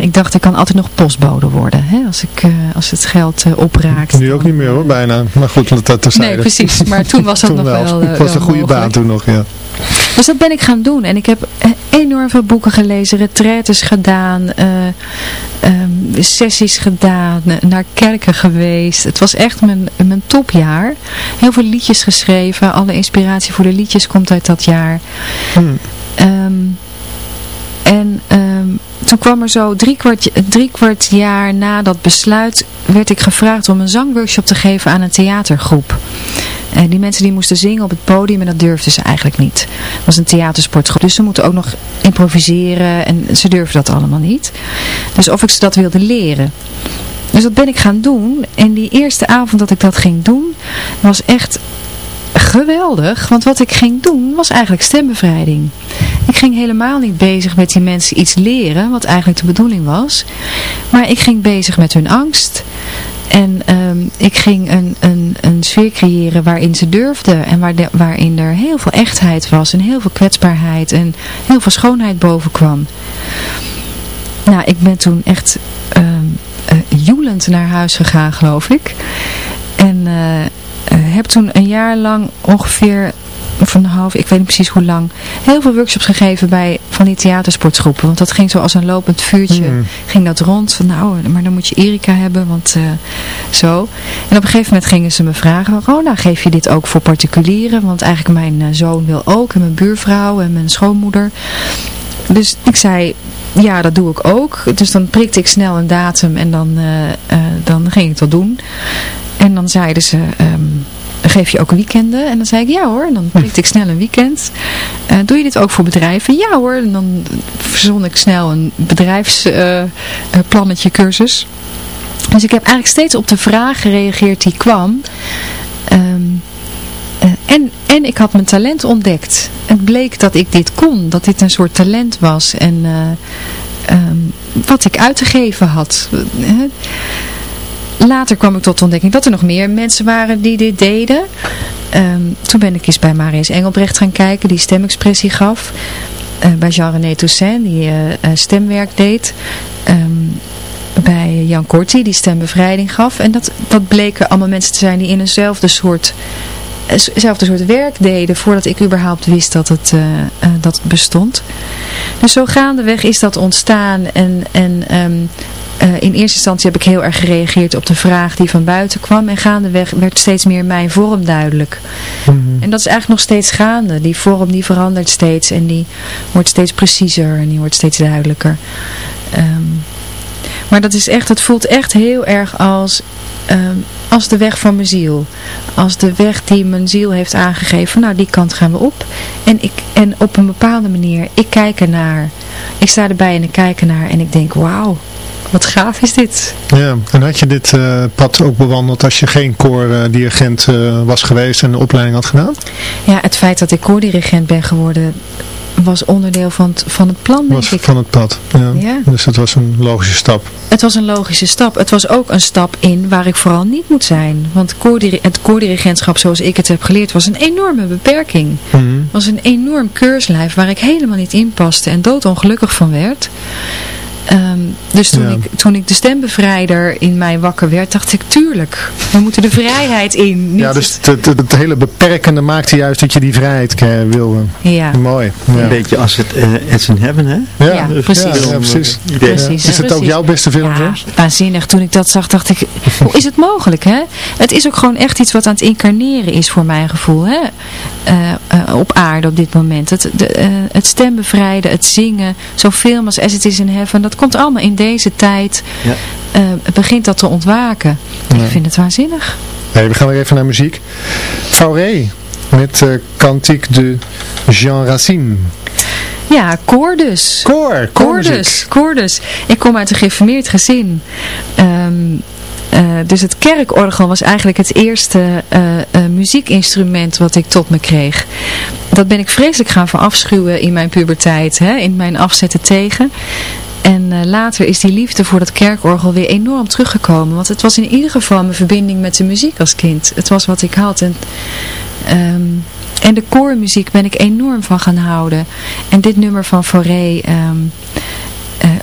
Speaker 4: ik dacht, ik kan altijd nog postbode worden, hè, als, ik, uh, als het geld uh, opraakt.
Speaker 3: Nu ook niet meer hoor, bijna. Maar goed, dat, dat terzijde.
Speaker 4: Nee, precies. Maar toen was dat (laughs)
Speaker 3: toen
Speaker 4: nog wel, wel
Speaker 3: Het was een goede
Speaker 4: mogelijk.
Speaker 3: baan toen nog, ja.
Speaker 4: Dus dat ben ik gaan doen. En ik heb enorm veel boeken gelezen, retraites gedaan, uh, um, sessies gedaan, naar kerken geweest. Het was echt mijn, mijn topjaar. Heel veel liedjes geschreven. Alle inspiratie voor de liedjes komt uit dat jaar.
Speaker 3: Hmm.
Speaker 4: Um, en um, toen kwam er zo drie kwart, kwart jaar na dat besluit, werd ik gevraagd om een zangworkshop te geven aan een theatergroep. En die mensen die moesten zingen op het podium en dat durfden ze eigenlijk niet. Het was een theatersportgroep, dus ze moeten ook nog improviseren en ze durfden dat allemaal niet. Dus of ik ze dat wilde leren. Dus dat ben ik gaan doen. En die eerste avond dat ik dat ging doen, was echt geweldig. Want wat ik ging doen, was eigenlijk stembevrijding. Ik ging helemaal niet bezig met die mensen iets leren, wat eigenlijk de bedoeling was. Maar ik ging bezig met hun angst. En um, ik ging een, een, een sfeer creëren waarin ze durfden en waar waarin er heel veel echtheid was en heel veel kwetsbaarheid en heel veel schoonheid boven kwam. Nou, ik ben toen echt um, joelend naar huis gegaan, geloof ik. En uh, uh, heb toen een jaar lang ongeveer of een half, ik weet niet precies hoe lang, heel veel workshops gegeven bij van die theatersportgroepen. Want dat ging zo als een lopend vuurtje, mm. ging dat rond. Van nou, maar dan moet je Erika hebben, want uh, zo. En op een gegeven moment gingen ze me vragen, oh nou geef je dit ook voor particulieren? Want eigenlijk mijn uh, zoon wil ook, en mijn buurvrouw en mijn schoonmoeder. Dus ik zei, ja dat doe ik ook. Dus dan prikte ik snel een datum en dan, uh, dan ging ik dat doen. En dan zeiden ze... Um, geef je ook weekenden? En dan zei ik ja hoor. En dan prikte ik snel een weekend. Uh, doe je dit ook voor bedrijven? Ja hoor. En dan verzon ik snel een bedrijfsplannetje uh, cursus. Dus ik heb eigenlijk steeds op de vraag gereageerd die kwam. Um, uh, en, en ik had mijn talent ontdekt. Het bleek dat ik dit kon. Dat dit een soort talent was. En um, wat ik uit te geven had. Later kwam ik tot de ontdekking dat er nog meer mensen waren die dit deden. Um, toen ben ik eens bij Marius Engelbrecht gaan kijken, die stemexpressie gaf. Uh, bij Jean-René Toussaint, die uh, uh, stemwerk deed. Um, bij Jan Korti, die stembevrijding gaf. En dat, dat bleken allemaal mensen te zijn die in eenzelfde soort, eenzelfde soort werk deden voordat ik überhaupt wist dat het, dat bestond. Dus zo gaandeweg is dat ontstaan en... en uh, in eerste instantie heb ik heel erg gereageerd op de vraag die van buiten kwam. En gaandeweg werd steeds meer mijn vorm duidelijk. Mm -hmm. En dat is eigenlijk nog steeds gaande. Die vorm die verandert steeds. En die wordt steeds preciezer. En die wordt steeds duidelijker. Um, maar dat is echt, het voelt echt heel erg als, um, als de weg van mijn ziel. Als de weg die mijn ziel heeft aangegeven. Nou, die kant gaan we op. En, ik, en op een bepaalde manier, ik kijk ernaar. Ik sta erbij en ik kijk ernaar. En ik denk, wauw. Wat gaaf is dit.
Speaker 3: Ja, en had je dit uh, pad ook bewandeld als je geen koordirigent uh, was geweest en de opleiding had gedaan?
Speaker 4: Ja, het feit dat ik koordirigent ben geworden was onderdeel van het, van het plan, denk
Speaker 3: was
Speaker 4: ik.
Speaker 3: van het pad, ja. ja. Dus het was een logische stap.
Speaker 4: Het was een logische stap. Het was ook een stap in waar ik vooral niet moet zijn. Want het koordirigentschap zoals ik het heb geleerd was een enorme beperking.
Speaker 3: Mm -hmm.
Speaker 4: was een enorm keurslijf waar ik helemaal niet in paste en doodongelukkig van werd. Um, dus toen, ja. ik, toen ik de stembevrijder in mij wakker werd, dacht ik, tuurlijk, we moeten de vrijheid in. Niet
Speaker 3: ja, dus het, het, het, hele beperkende maakte juist dat je die vrijheid wilde.
Speaker 4: Ja.
Speaker 3: Mooi. Ja.
Speaker 5: Een beetje als het uh, It's in Heaven, hè?
Speaker 4: Ja, ja precies.
Speaker 3: Ja, precies.
Speaker 4: precies.
Speaker 3: Is het ook jouw beste film?
Speaker 4: Ja,
Speaker 3: soms?
Speaker 4: waanzinnig. Toen ik dat zag, dacht ik, (laughs) hoe is het mogelijk, hè? Het is ook gewoon echt iets wat aan het incarneren is voor mijn gevoel, hè? Uh, uh, op aarde op dit moment. Het, de, uh, het stembevrijden, het zingen, zoveel als As It Is in Heaven, dat komt allemaal in deze tijd, ja. uh, begint dat te ontwaken. Ja. Ik vind het waanzinnig.
Speaker 3: Hey, we gaan weer even naar muziek. Fauré met uh, Cantique de Jean Racine.
Speaker 4: Ja, koor dus.
Speaker 3: Koor,
Speaker 4: koor dus. Koor dus. Ik kom uit een geïnformeerd gezin. Um, uh, dus het kerkorgel was eigenlijk het eerste uh, uh, muziekinstrument wat ik tot me kreeg. Dat ben ik vreselijk gaan verafschuwen in mijn puberteit, hè, in mijn afzetten tegen. En later is die liefde voor dat kerkorgel weer enorm teruggekomen. Want het was in ieder geval mijn verbinding met de muziek als kind. Het was wat ik had. En, um, en de koormuziek ben ik enorm van gaan houden. En dit nummer van Fauré um,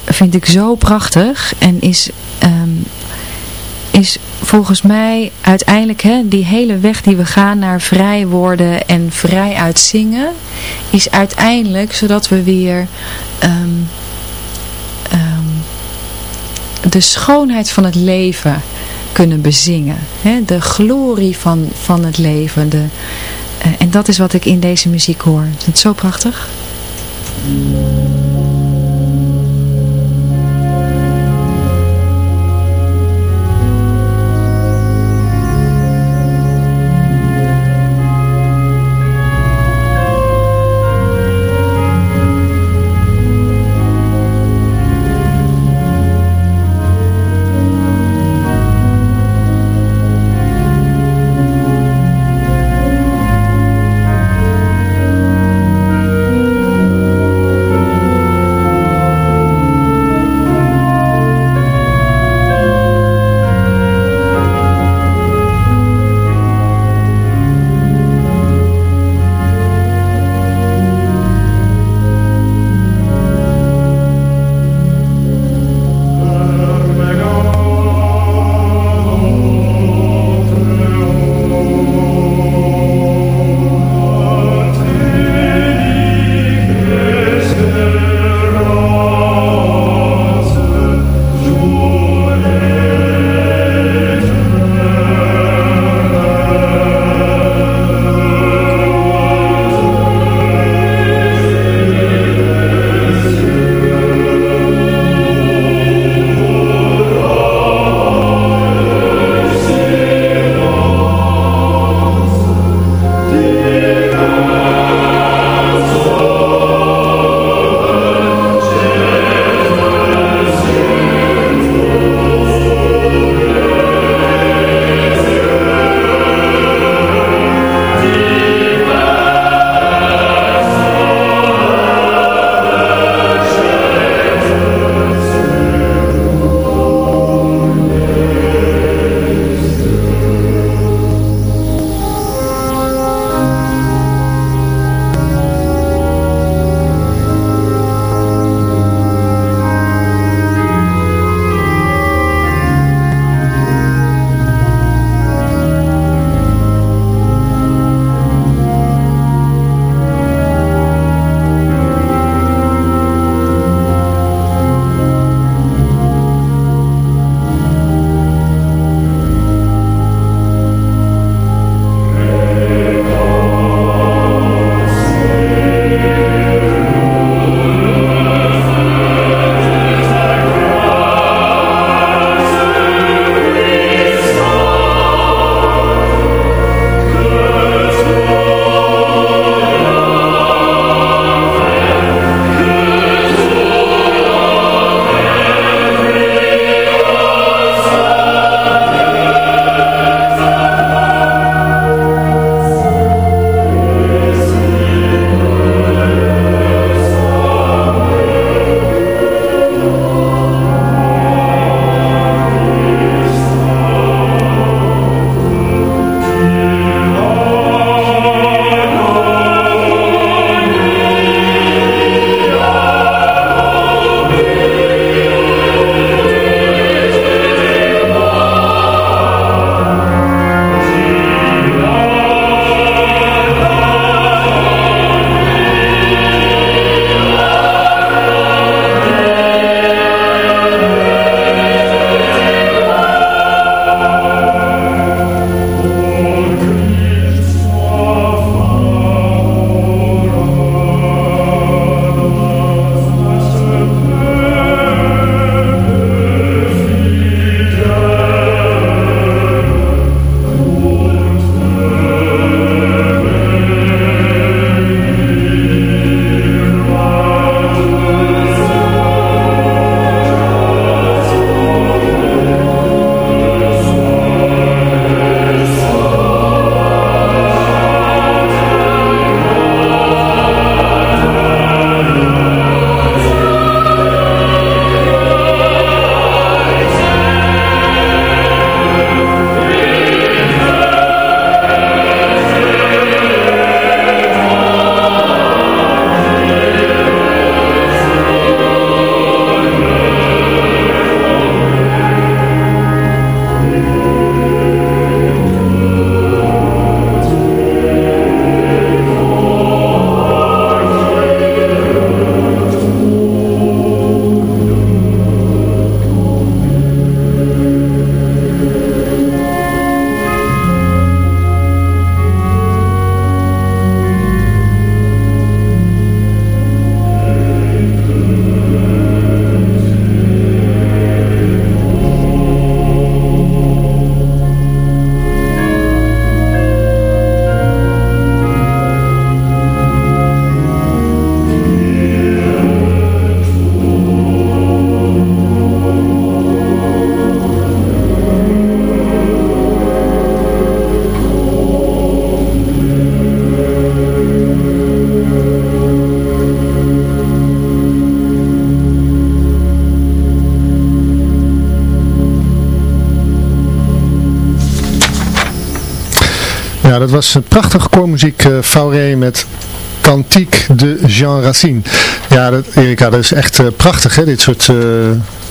Speaker 4: vind ik zo prachtig. En is... Um, is volgens mij uiteindelijk hè, die hele weg die we gaan naar vrij worden en vrij uitzingen, is uiteindelijk zodat we weer de schoonheid van het leven kunnen bezingen. Hè? De glorie van, van het leven. De, uh, en dat is wat ik in deze muziek hoor. Vind het zo prachtig.
Speaker 3: Dat was een prachtige koormuziek, uh, Fauré met Cantique de Jean Racine. Ja, dat, Erika, dat is echt prachtig hè, dit soort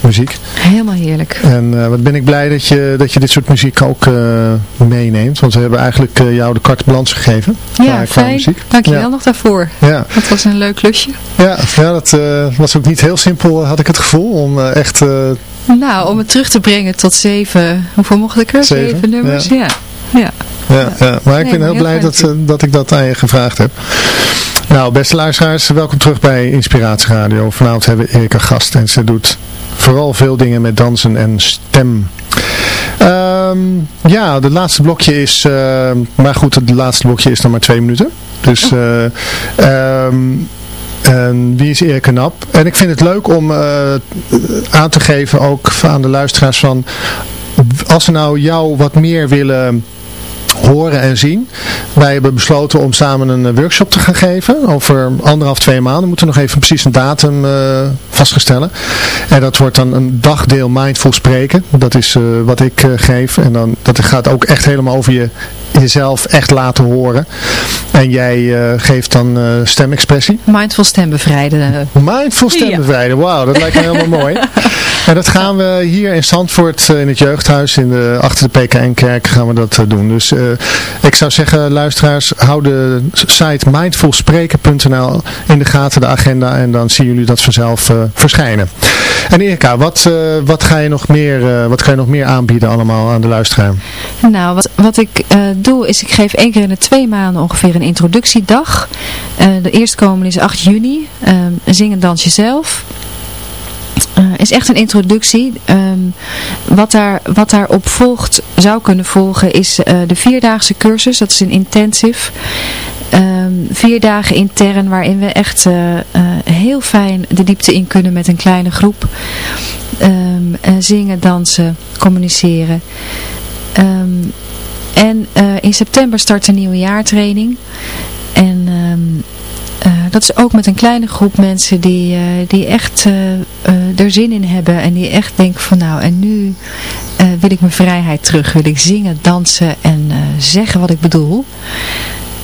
Speaker 3: muziek.
Speaker 4: Helemaal heerlijk.
Speaker 3: En wat ben ik blij dat je, dat je dit soort muziek ook meeneemt. Want we hebben eigenlijk jou de carte blanche gegeven.
Speaker 4: Ja, fijn. Muziek. Dankjewel ja. nog daarvoor. Ja. Dat was een leuk klusje.
Speaker 3: Ja, ja dat was ook niet heel simpel, had ik het gevoel, om echt
Speaker 4: nou, om het terug te brengen tot zeven, hoeveel mocht ik er? Zeven, nummers, ja.
Speaker 3: ja. Ja, ja. maar ik ben heel, blij dat, eh, dat ik dat aan je gevraagd heb. Nou, beste luisteraars, welkom terug bij Inspiratie Radio. Vanavond hebben we Erika gast en ze doet vooral veel dingen met dansen en stem. Um, ja, het laatste blokje is, uh, maar goed, het laatste blokje is nog maar twee minuten. Dus uh, um, en wie is Erik Knap? En ik vind het leuk om uh, aan te geven, ook aan de luisteraars van, als ze nou jou wat meer willen horen en zien. Wij hebben besloten om samen een eh, workshop te gaan geven. Over anderhalf, twee maanden. We moeten nog even precies een datum uh, vaststellen. En dat wordt dan een dagdeel mindful spreken. Dat is uh, wat ik geef. En dan, dat gaat ook echt helemaal over je, jezelf echt laten horen. En jij geeft dan stemexpressie.
Speaker 4: Mindful stembevrijden.
Speaker 3: Mindful stembevrijden. Ja. Wauw, dat lijkt me helemaal (laughs) mooi. En dat gaan we hier in Zandvoort in het jeugdhuis in de, achter de PKN-kerk gaan we dat doen. Dus ik zou zeggen, luisteraars, hou de site mindfulspreken.nl in de gaten, de agenda. En dan zien jullie dat vanzelf uh, verschijnen. En Erika, wat, uh, wat, ga je nog meer, uh, wat ga je nog meer aanbieden allemaal aan de luisteraar?
Speaker 4: Nou, wat, wat ik doe is, ik geef één keer in de twee maanden ongeveer een introductiedag. de eerstkomende is 8 juni. zing en dans jezelf. Uh, is echt een introductie. Um, wat, daar, wat daarop volgt, zou kunnen volgen, is uh, de vierdaagse cursus. Dat is een intensive. Um, vier dagen intern waarin we echt uh, heel fijn de diepte in kunnen met een kleine groep. Um, zingen, dansen, communiceren. En in september start een nieuwe jaartraining. En uh, dat is ook met een kleine groep mensen die, uh, die echt er zin in hebben. En die echt denken van nou, en nu wil ik mijn vrijheid terug. Wil ik zingen, dansen en zeggen wat ik bedoel.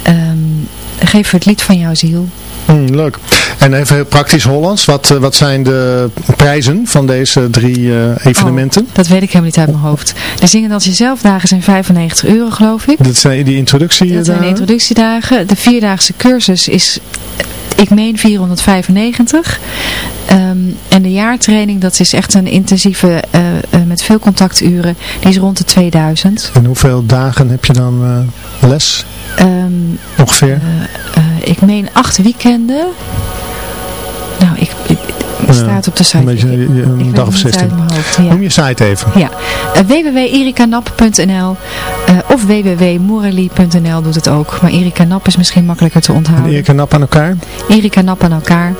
Speaker 4: Um, geef het lied van jouw ziel.
Speaker 3: Hmm, leuk. En even heel praktisch Hollands. Wat, wat zijn de prijzen van deze drie evenementen?
Speaker 4: Oh, dat weet ik helemaal niet uit mijn hoofd. De Zingen Dans Jezelf dagen zijn 95 euro geloof ik.
Speaker 3: Dat zijn die introductiedagen?
Speaker 4: Dat zijn de introductiedagen. De vierdaagse cursus is ik meen 495. Um, ehm, en de jaartraining, dat is echt een intensieve, uh, uh, met veel contacturen, die is rond de 2000.
Speaker 3: En hoeveel dagen heb je dan uh, les? Um, Ongeveer?
Speaker 4: Ik meen acht weekenden. Nou, ik, ik staat op de site. Een,
Speaker 3: beetje, een dag of 16. Hoofd, ja. Noem je site even.
Speaker 4: Ja, uh, www.erikanap.nl uh, of www.morali.nl doet het ook. Maar Erika Nap is misschien makkelijker te onthouden. En
Speaker 3: Erika Nap aan elkaar?
Speaker 4: Erika Nap aan elkaar.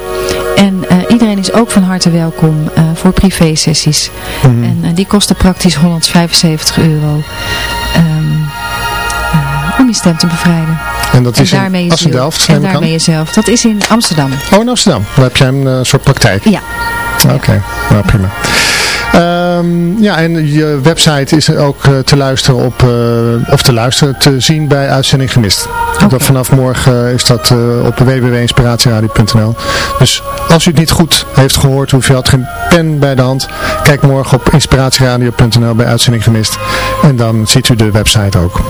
Speaker 4: En uh, iedereen is ook van harte welkom voor privé sessies. Mm -hmm. En die kosten praktisch 175 euro. Um, om je stem te bevrijden.
Speaker 3: En dat is en in Assendelft,
Speaker 4: En daarmee jezelf. Dat is in Amsterdam.
Speaker 3: Oh, in Amsterdam. Daar heb jij een uh, soort praktijk.
Speaker 4: Ja.
Speaker 3: Oké, okay. nou prima. Um, ja, en je website is ook uh, te luisteren op, uh, of te luisteren, te zien bij Uitzending Gemist. Okay. Dat vanaf morgen is dat uh, op www.inspiratieradio.nl. Dus als u het niet goed heeft gehoord, hoef je had geen pen bij de hand. Kijk morgen op inspiratieradio.nl bij Uitzending Gemist. En dan ziet u de website ook.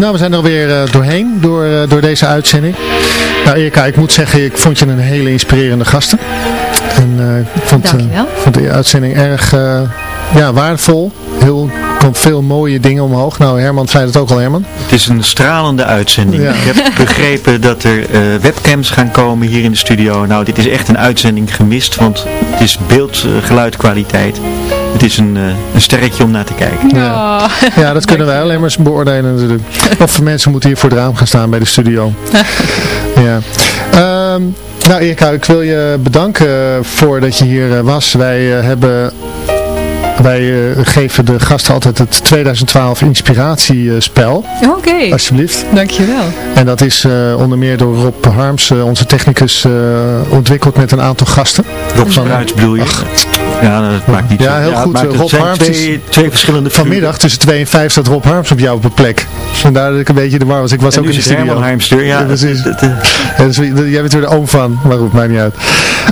Speaker 3: Nou, we zijn er weer uh, doorheen, door, uh, door deze uitzending. Nou Erika, ik moet zeggen, ik vond je een hele inspirerende gasten. En uh, ik vond, vond de uitzending erg ja, waardevol. Heel komt veel mooie dingen omhoog. Nou, Herman zei het ook al, Herman.
Speaker 5: Het is een stralende uitzending. Ja. Ik heb (laughs) begrepen dat er uh, webcams gaan komen hier in de studio. Nou, dit is echt een uitzending gemist, want het is beeld-geluidkwaliteit. Het is een, uh, een sterretje om naar te kijken.
Speaker 3: Ja, ja dat kunnen wij alleen maar beoordelen natuurlijk. Of mensen moeten hier voor het raam gaan staan bij de studio. (laughs) ja. Ehm, nou Erika, ik wil je bedanken voor dat je hier was. Wij hebben wij uh, geven de gasten altijd het 2012 inspiratiespel.
Speaker 4: Oké.
Speaker 3: Alsjeblieft.
Speaker 4: Dankjewel.
Speaker 3: En dat is uh, onder meer door Rob Harms, uh, onze technicus, ontwikkeld met een aantal gasten.
Speaker 5: Rob van Ruits bedoel je? Ach, ja, dat maakt niet
Speaker 3: Ja, heel
Speaker 5: ja,
Speaker 3: goed. Rob Harms
Speaker 5: twee, twee verschillende
Speaker 3: Vanmiddag tussen 2 en 5 staat Rob Harms op jouw plek. Vandaar dat ik een beetje de war was. Ik was
Speaker 5: en
Speaker 3: ook in de studio.
Speaker 5: Herman ja.
Speaker 3: ja precies. Dat, dat, ja, dus, jij bent weer de oom van, maar goed, maakt niet uit.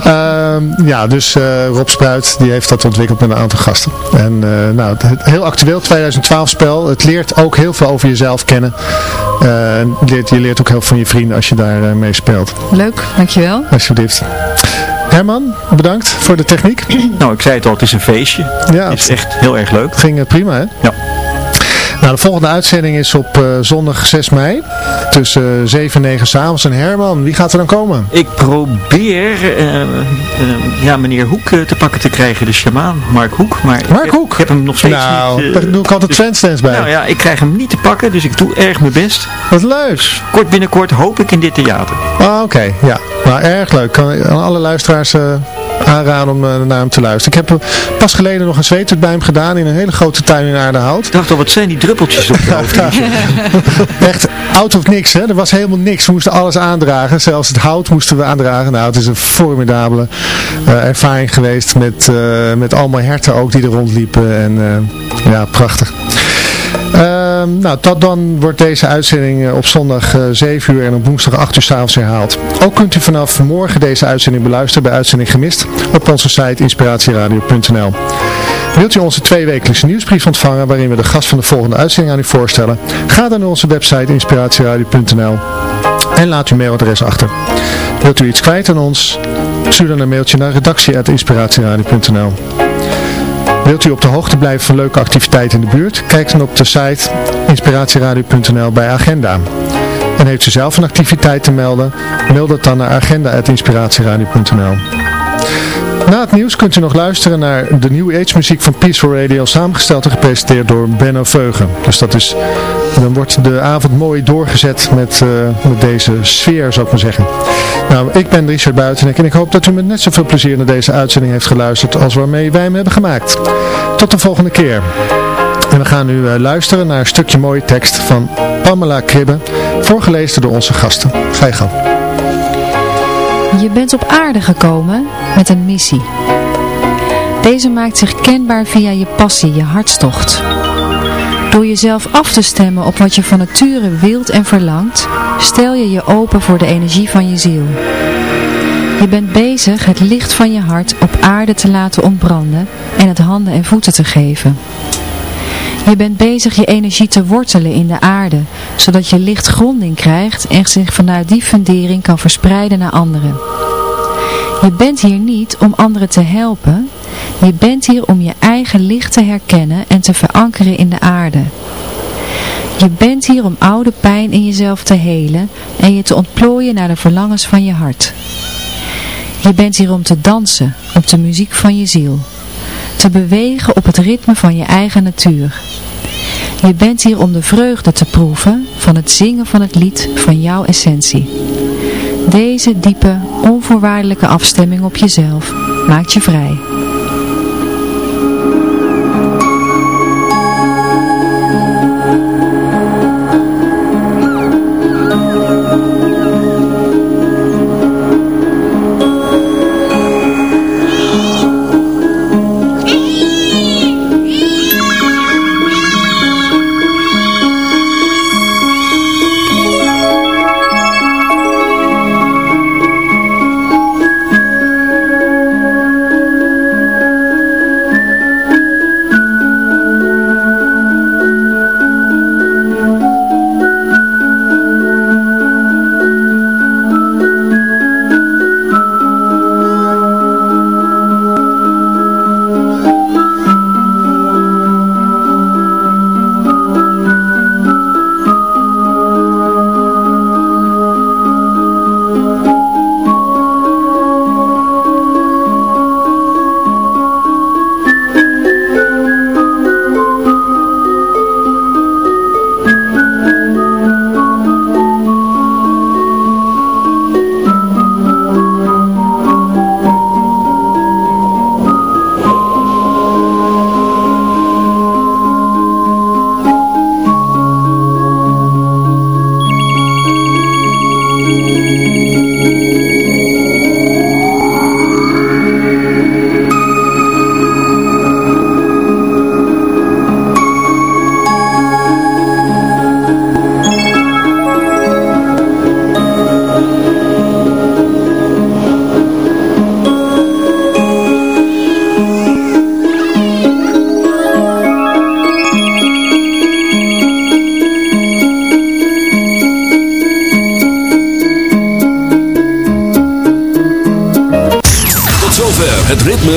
Speaker 3: Uh, ja, dus uh, Rob Spruit, die heeft dat ontwikkeld met een aantal gasten. En uh, nou, het, heel actueel 2012 spel. Het leert ook heel veel over jezelf kennen. Leert, je leert ook heel veel van je vrienden als je daar mee speelt.
Speaker 4: Leuk, dankjewel.
Speaker 3: Alsjeblieft. Herman, bedankt voor de techniek.
Speaker 5: Nou, ik zei het al, het is een feestje. Ja, het is echt heel erg leuk.
Speaker 3: Het ging prima, hè?
Speaker 5: Ja.
Speaker 3: Nou, de volgende uitzending is op uh, zondag 6 mei. Tussen uh, 7 en 9 s'avonds. En Herman, wie gaat er dan komen?
Speaker 5: Ik probeer uh, ja, meneer Hoek te pakken te krijgen. De shamaan, Mark Hoek. Maar
Speaker 3: Mark
Speaker 5: ik,
Speaker 3: Hoek?
Speaker 5: Ik heb hem nog steeds
Speaker 3: nou,
Speaker 5: niet...
Speaker 3: daar doe ik altijd dus, bij.
Speaker 5: Nou ja, ik krijg hem niet te pakken. Dus ik doe erg mijn best.
Speaker 3: Wat leuk.
Speaker 5: Kort binnenkort hoop ik in dit theater.
Speaker 3: Ah, oké. Okay, ja. Nou, erg leuk. Kan aan alle luisteraars aanraden om uh, naar hem te luisteren. Ik heb pas geleden nog een zweetut bij hem gedaan in een hele grote tuin in Aardehout.
Speaker 5: Ik dacht al, wat zijn die druppeltjes op de hoofd?
Speaker 3: Echt, out of niks, hè. Er was helemaal niks. We moesten alles aandragen. Zelfs het hout moesten we aandragen. Nou, het is een formidabele uh, ervaring geweest met, uh, met allemaal herten ook die er rondliepen. En ja, prachtig. Uh, nou, tot dan wordt deze uitzending uh, op zondag uh, 7 uur en op woensdag 8 uur s'avonds herhaald. Ook kunt u vanaf morgen deze uitzending beluisteren bij Uitzending Gemist op onze site inspiratieradio.nl. Wilt u onze tweewekelijkse nieuwsbrief ontvangen waarin we de gast van de volgende uitzending aan u voorstellen? Ga dan naar onze website inspiratieradio.nl en laat uw mailadres achter. Wilt u iets kwijt aan ons? Stuur dan een mailtje naar redactie.inspiratieradio.nl Wilt u op de hoogte blijven van leuke activiteiten in de buurt? Kijk dan op de site inspiratieradio.nl bij agenda. En heeft u zelf een activiteit te melden? Mail dat dan naar agenda.inspiratieradio.nl Na het nieuws kunt u nog luisteren naar de New Age muziek van Peaceful Radio, samengesteld en gepresenteerd door Benno Veugen. Dus dat is, dan wordt de avond mooi doorgezet met, uh, met deze sfeer, zou ik maar zeggen. Nou, ik ben Richard Buitenek en ik hoop dat u met net zoveel plezier naar deze uitzending heeft geluisterd als waarmee wij hem hebben gemaakt. Tot de volgende keer. En we gaan nu uh, luisteren naar een stukje mooie tekst van Pamela Kribbe, voorgelezen door onze gasten. Ga je gang.
Speaker 4: Je bent op aarde gekomen met een missie. Deze maakt zich kenbaar via je passie, je hartstocht. Door jezelf af te stemmen op wat je van nature wilt en verlangt, stel je je open voor de energie van je ziel. Je bent bezig het licht van je hart op aarde te laten ontbranden en het handen en voeten te geven. Je bent bezig je energie te wortelen in de aarde, zodat je licht gronding krijgt en zich vanuit die fundering kan verspreiden naar anderen. Je bent hier niet om anderen te helpen, je bent hier om je eigen licht te herkennen en te verankeren in de aarde. Je bent hier om oude pijn in jezelf te helen en je te ontplooien naar de verlangens van je hart. Je bent hier om te dansen op de muziek van je ziel. Te bewegen op het ritme van je eigen natuur. Je bent hier om de vreugde te proeven van het zingen van het lied van jouw essentie. Deze diepe, onvoorwaardelijke afstemming op jezelf maakt je vrij.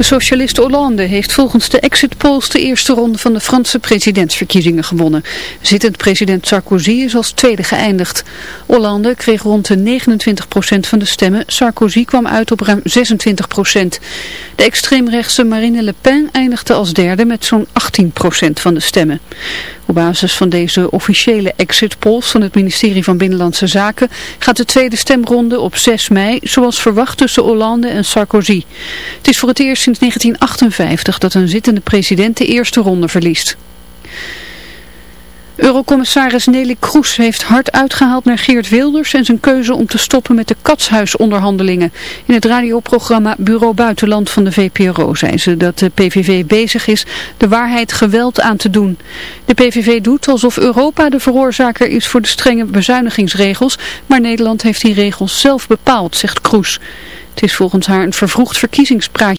Speaker 1: De socialist Hollande heeft volgens de exit polls de eerste ronde van de Franse presidentsverkiezingen gewonnen. Zittend president Sarkozy is als tweede geëindigd. Hollande kreeg rond de 29% van de stemmen. Sarkozy kwam uit op ruim 26%. De extreemrechtse Marine Le Pen eindigde als derde met zo'n 18% van de stemmen. Op basis van deze officiële exit polls van het ministerie van Binnenlandse Zaken gaat de tweede stemronde op 6 mei zoals verwacht tussen Hollande en Sarkozy. Het is voor het eerst sinds 1958 dat een zittende president de eerste ronde verliest. Eurocommissaris Nelly Kroes heeft hard uitgehaald naar Geert Wilders en zijn keuze om te stoppen met de katshuisonderhandelingen. In het radioprogramma Bureau Buitenland van de VPRO zei ze dat de PVV bezig is de waarheid geweld aan te doen. De PVV doet alsof Europa de veroorzaker is voor de strenge bezuinigingsregels, maar Nederland heeft die regels zelf bepaald, zegt Kroes. Het is volgens haar een vervroegd verkiezingspraatje.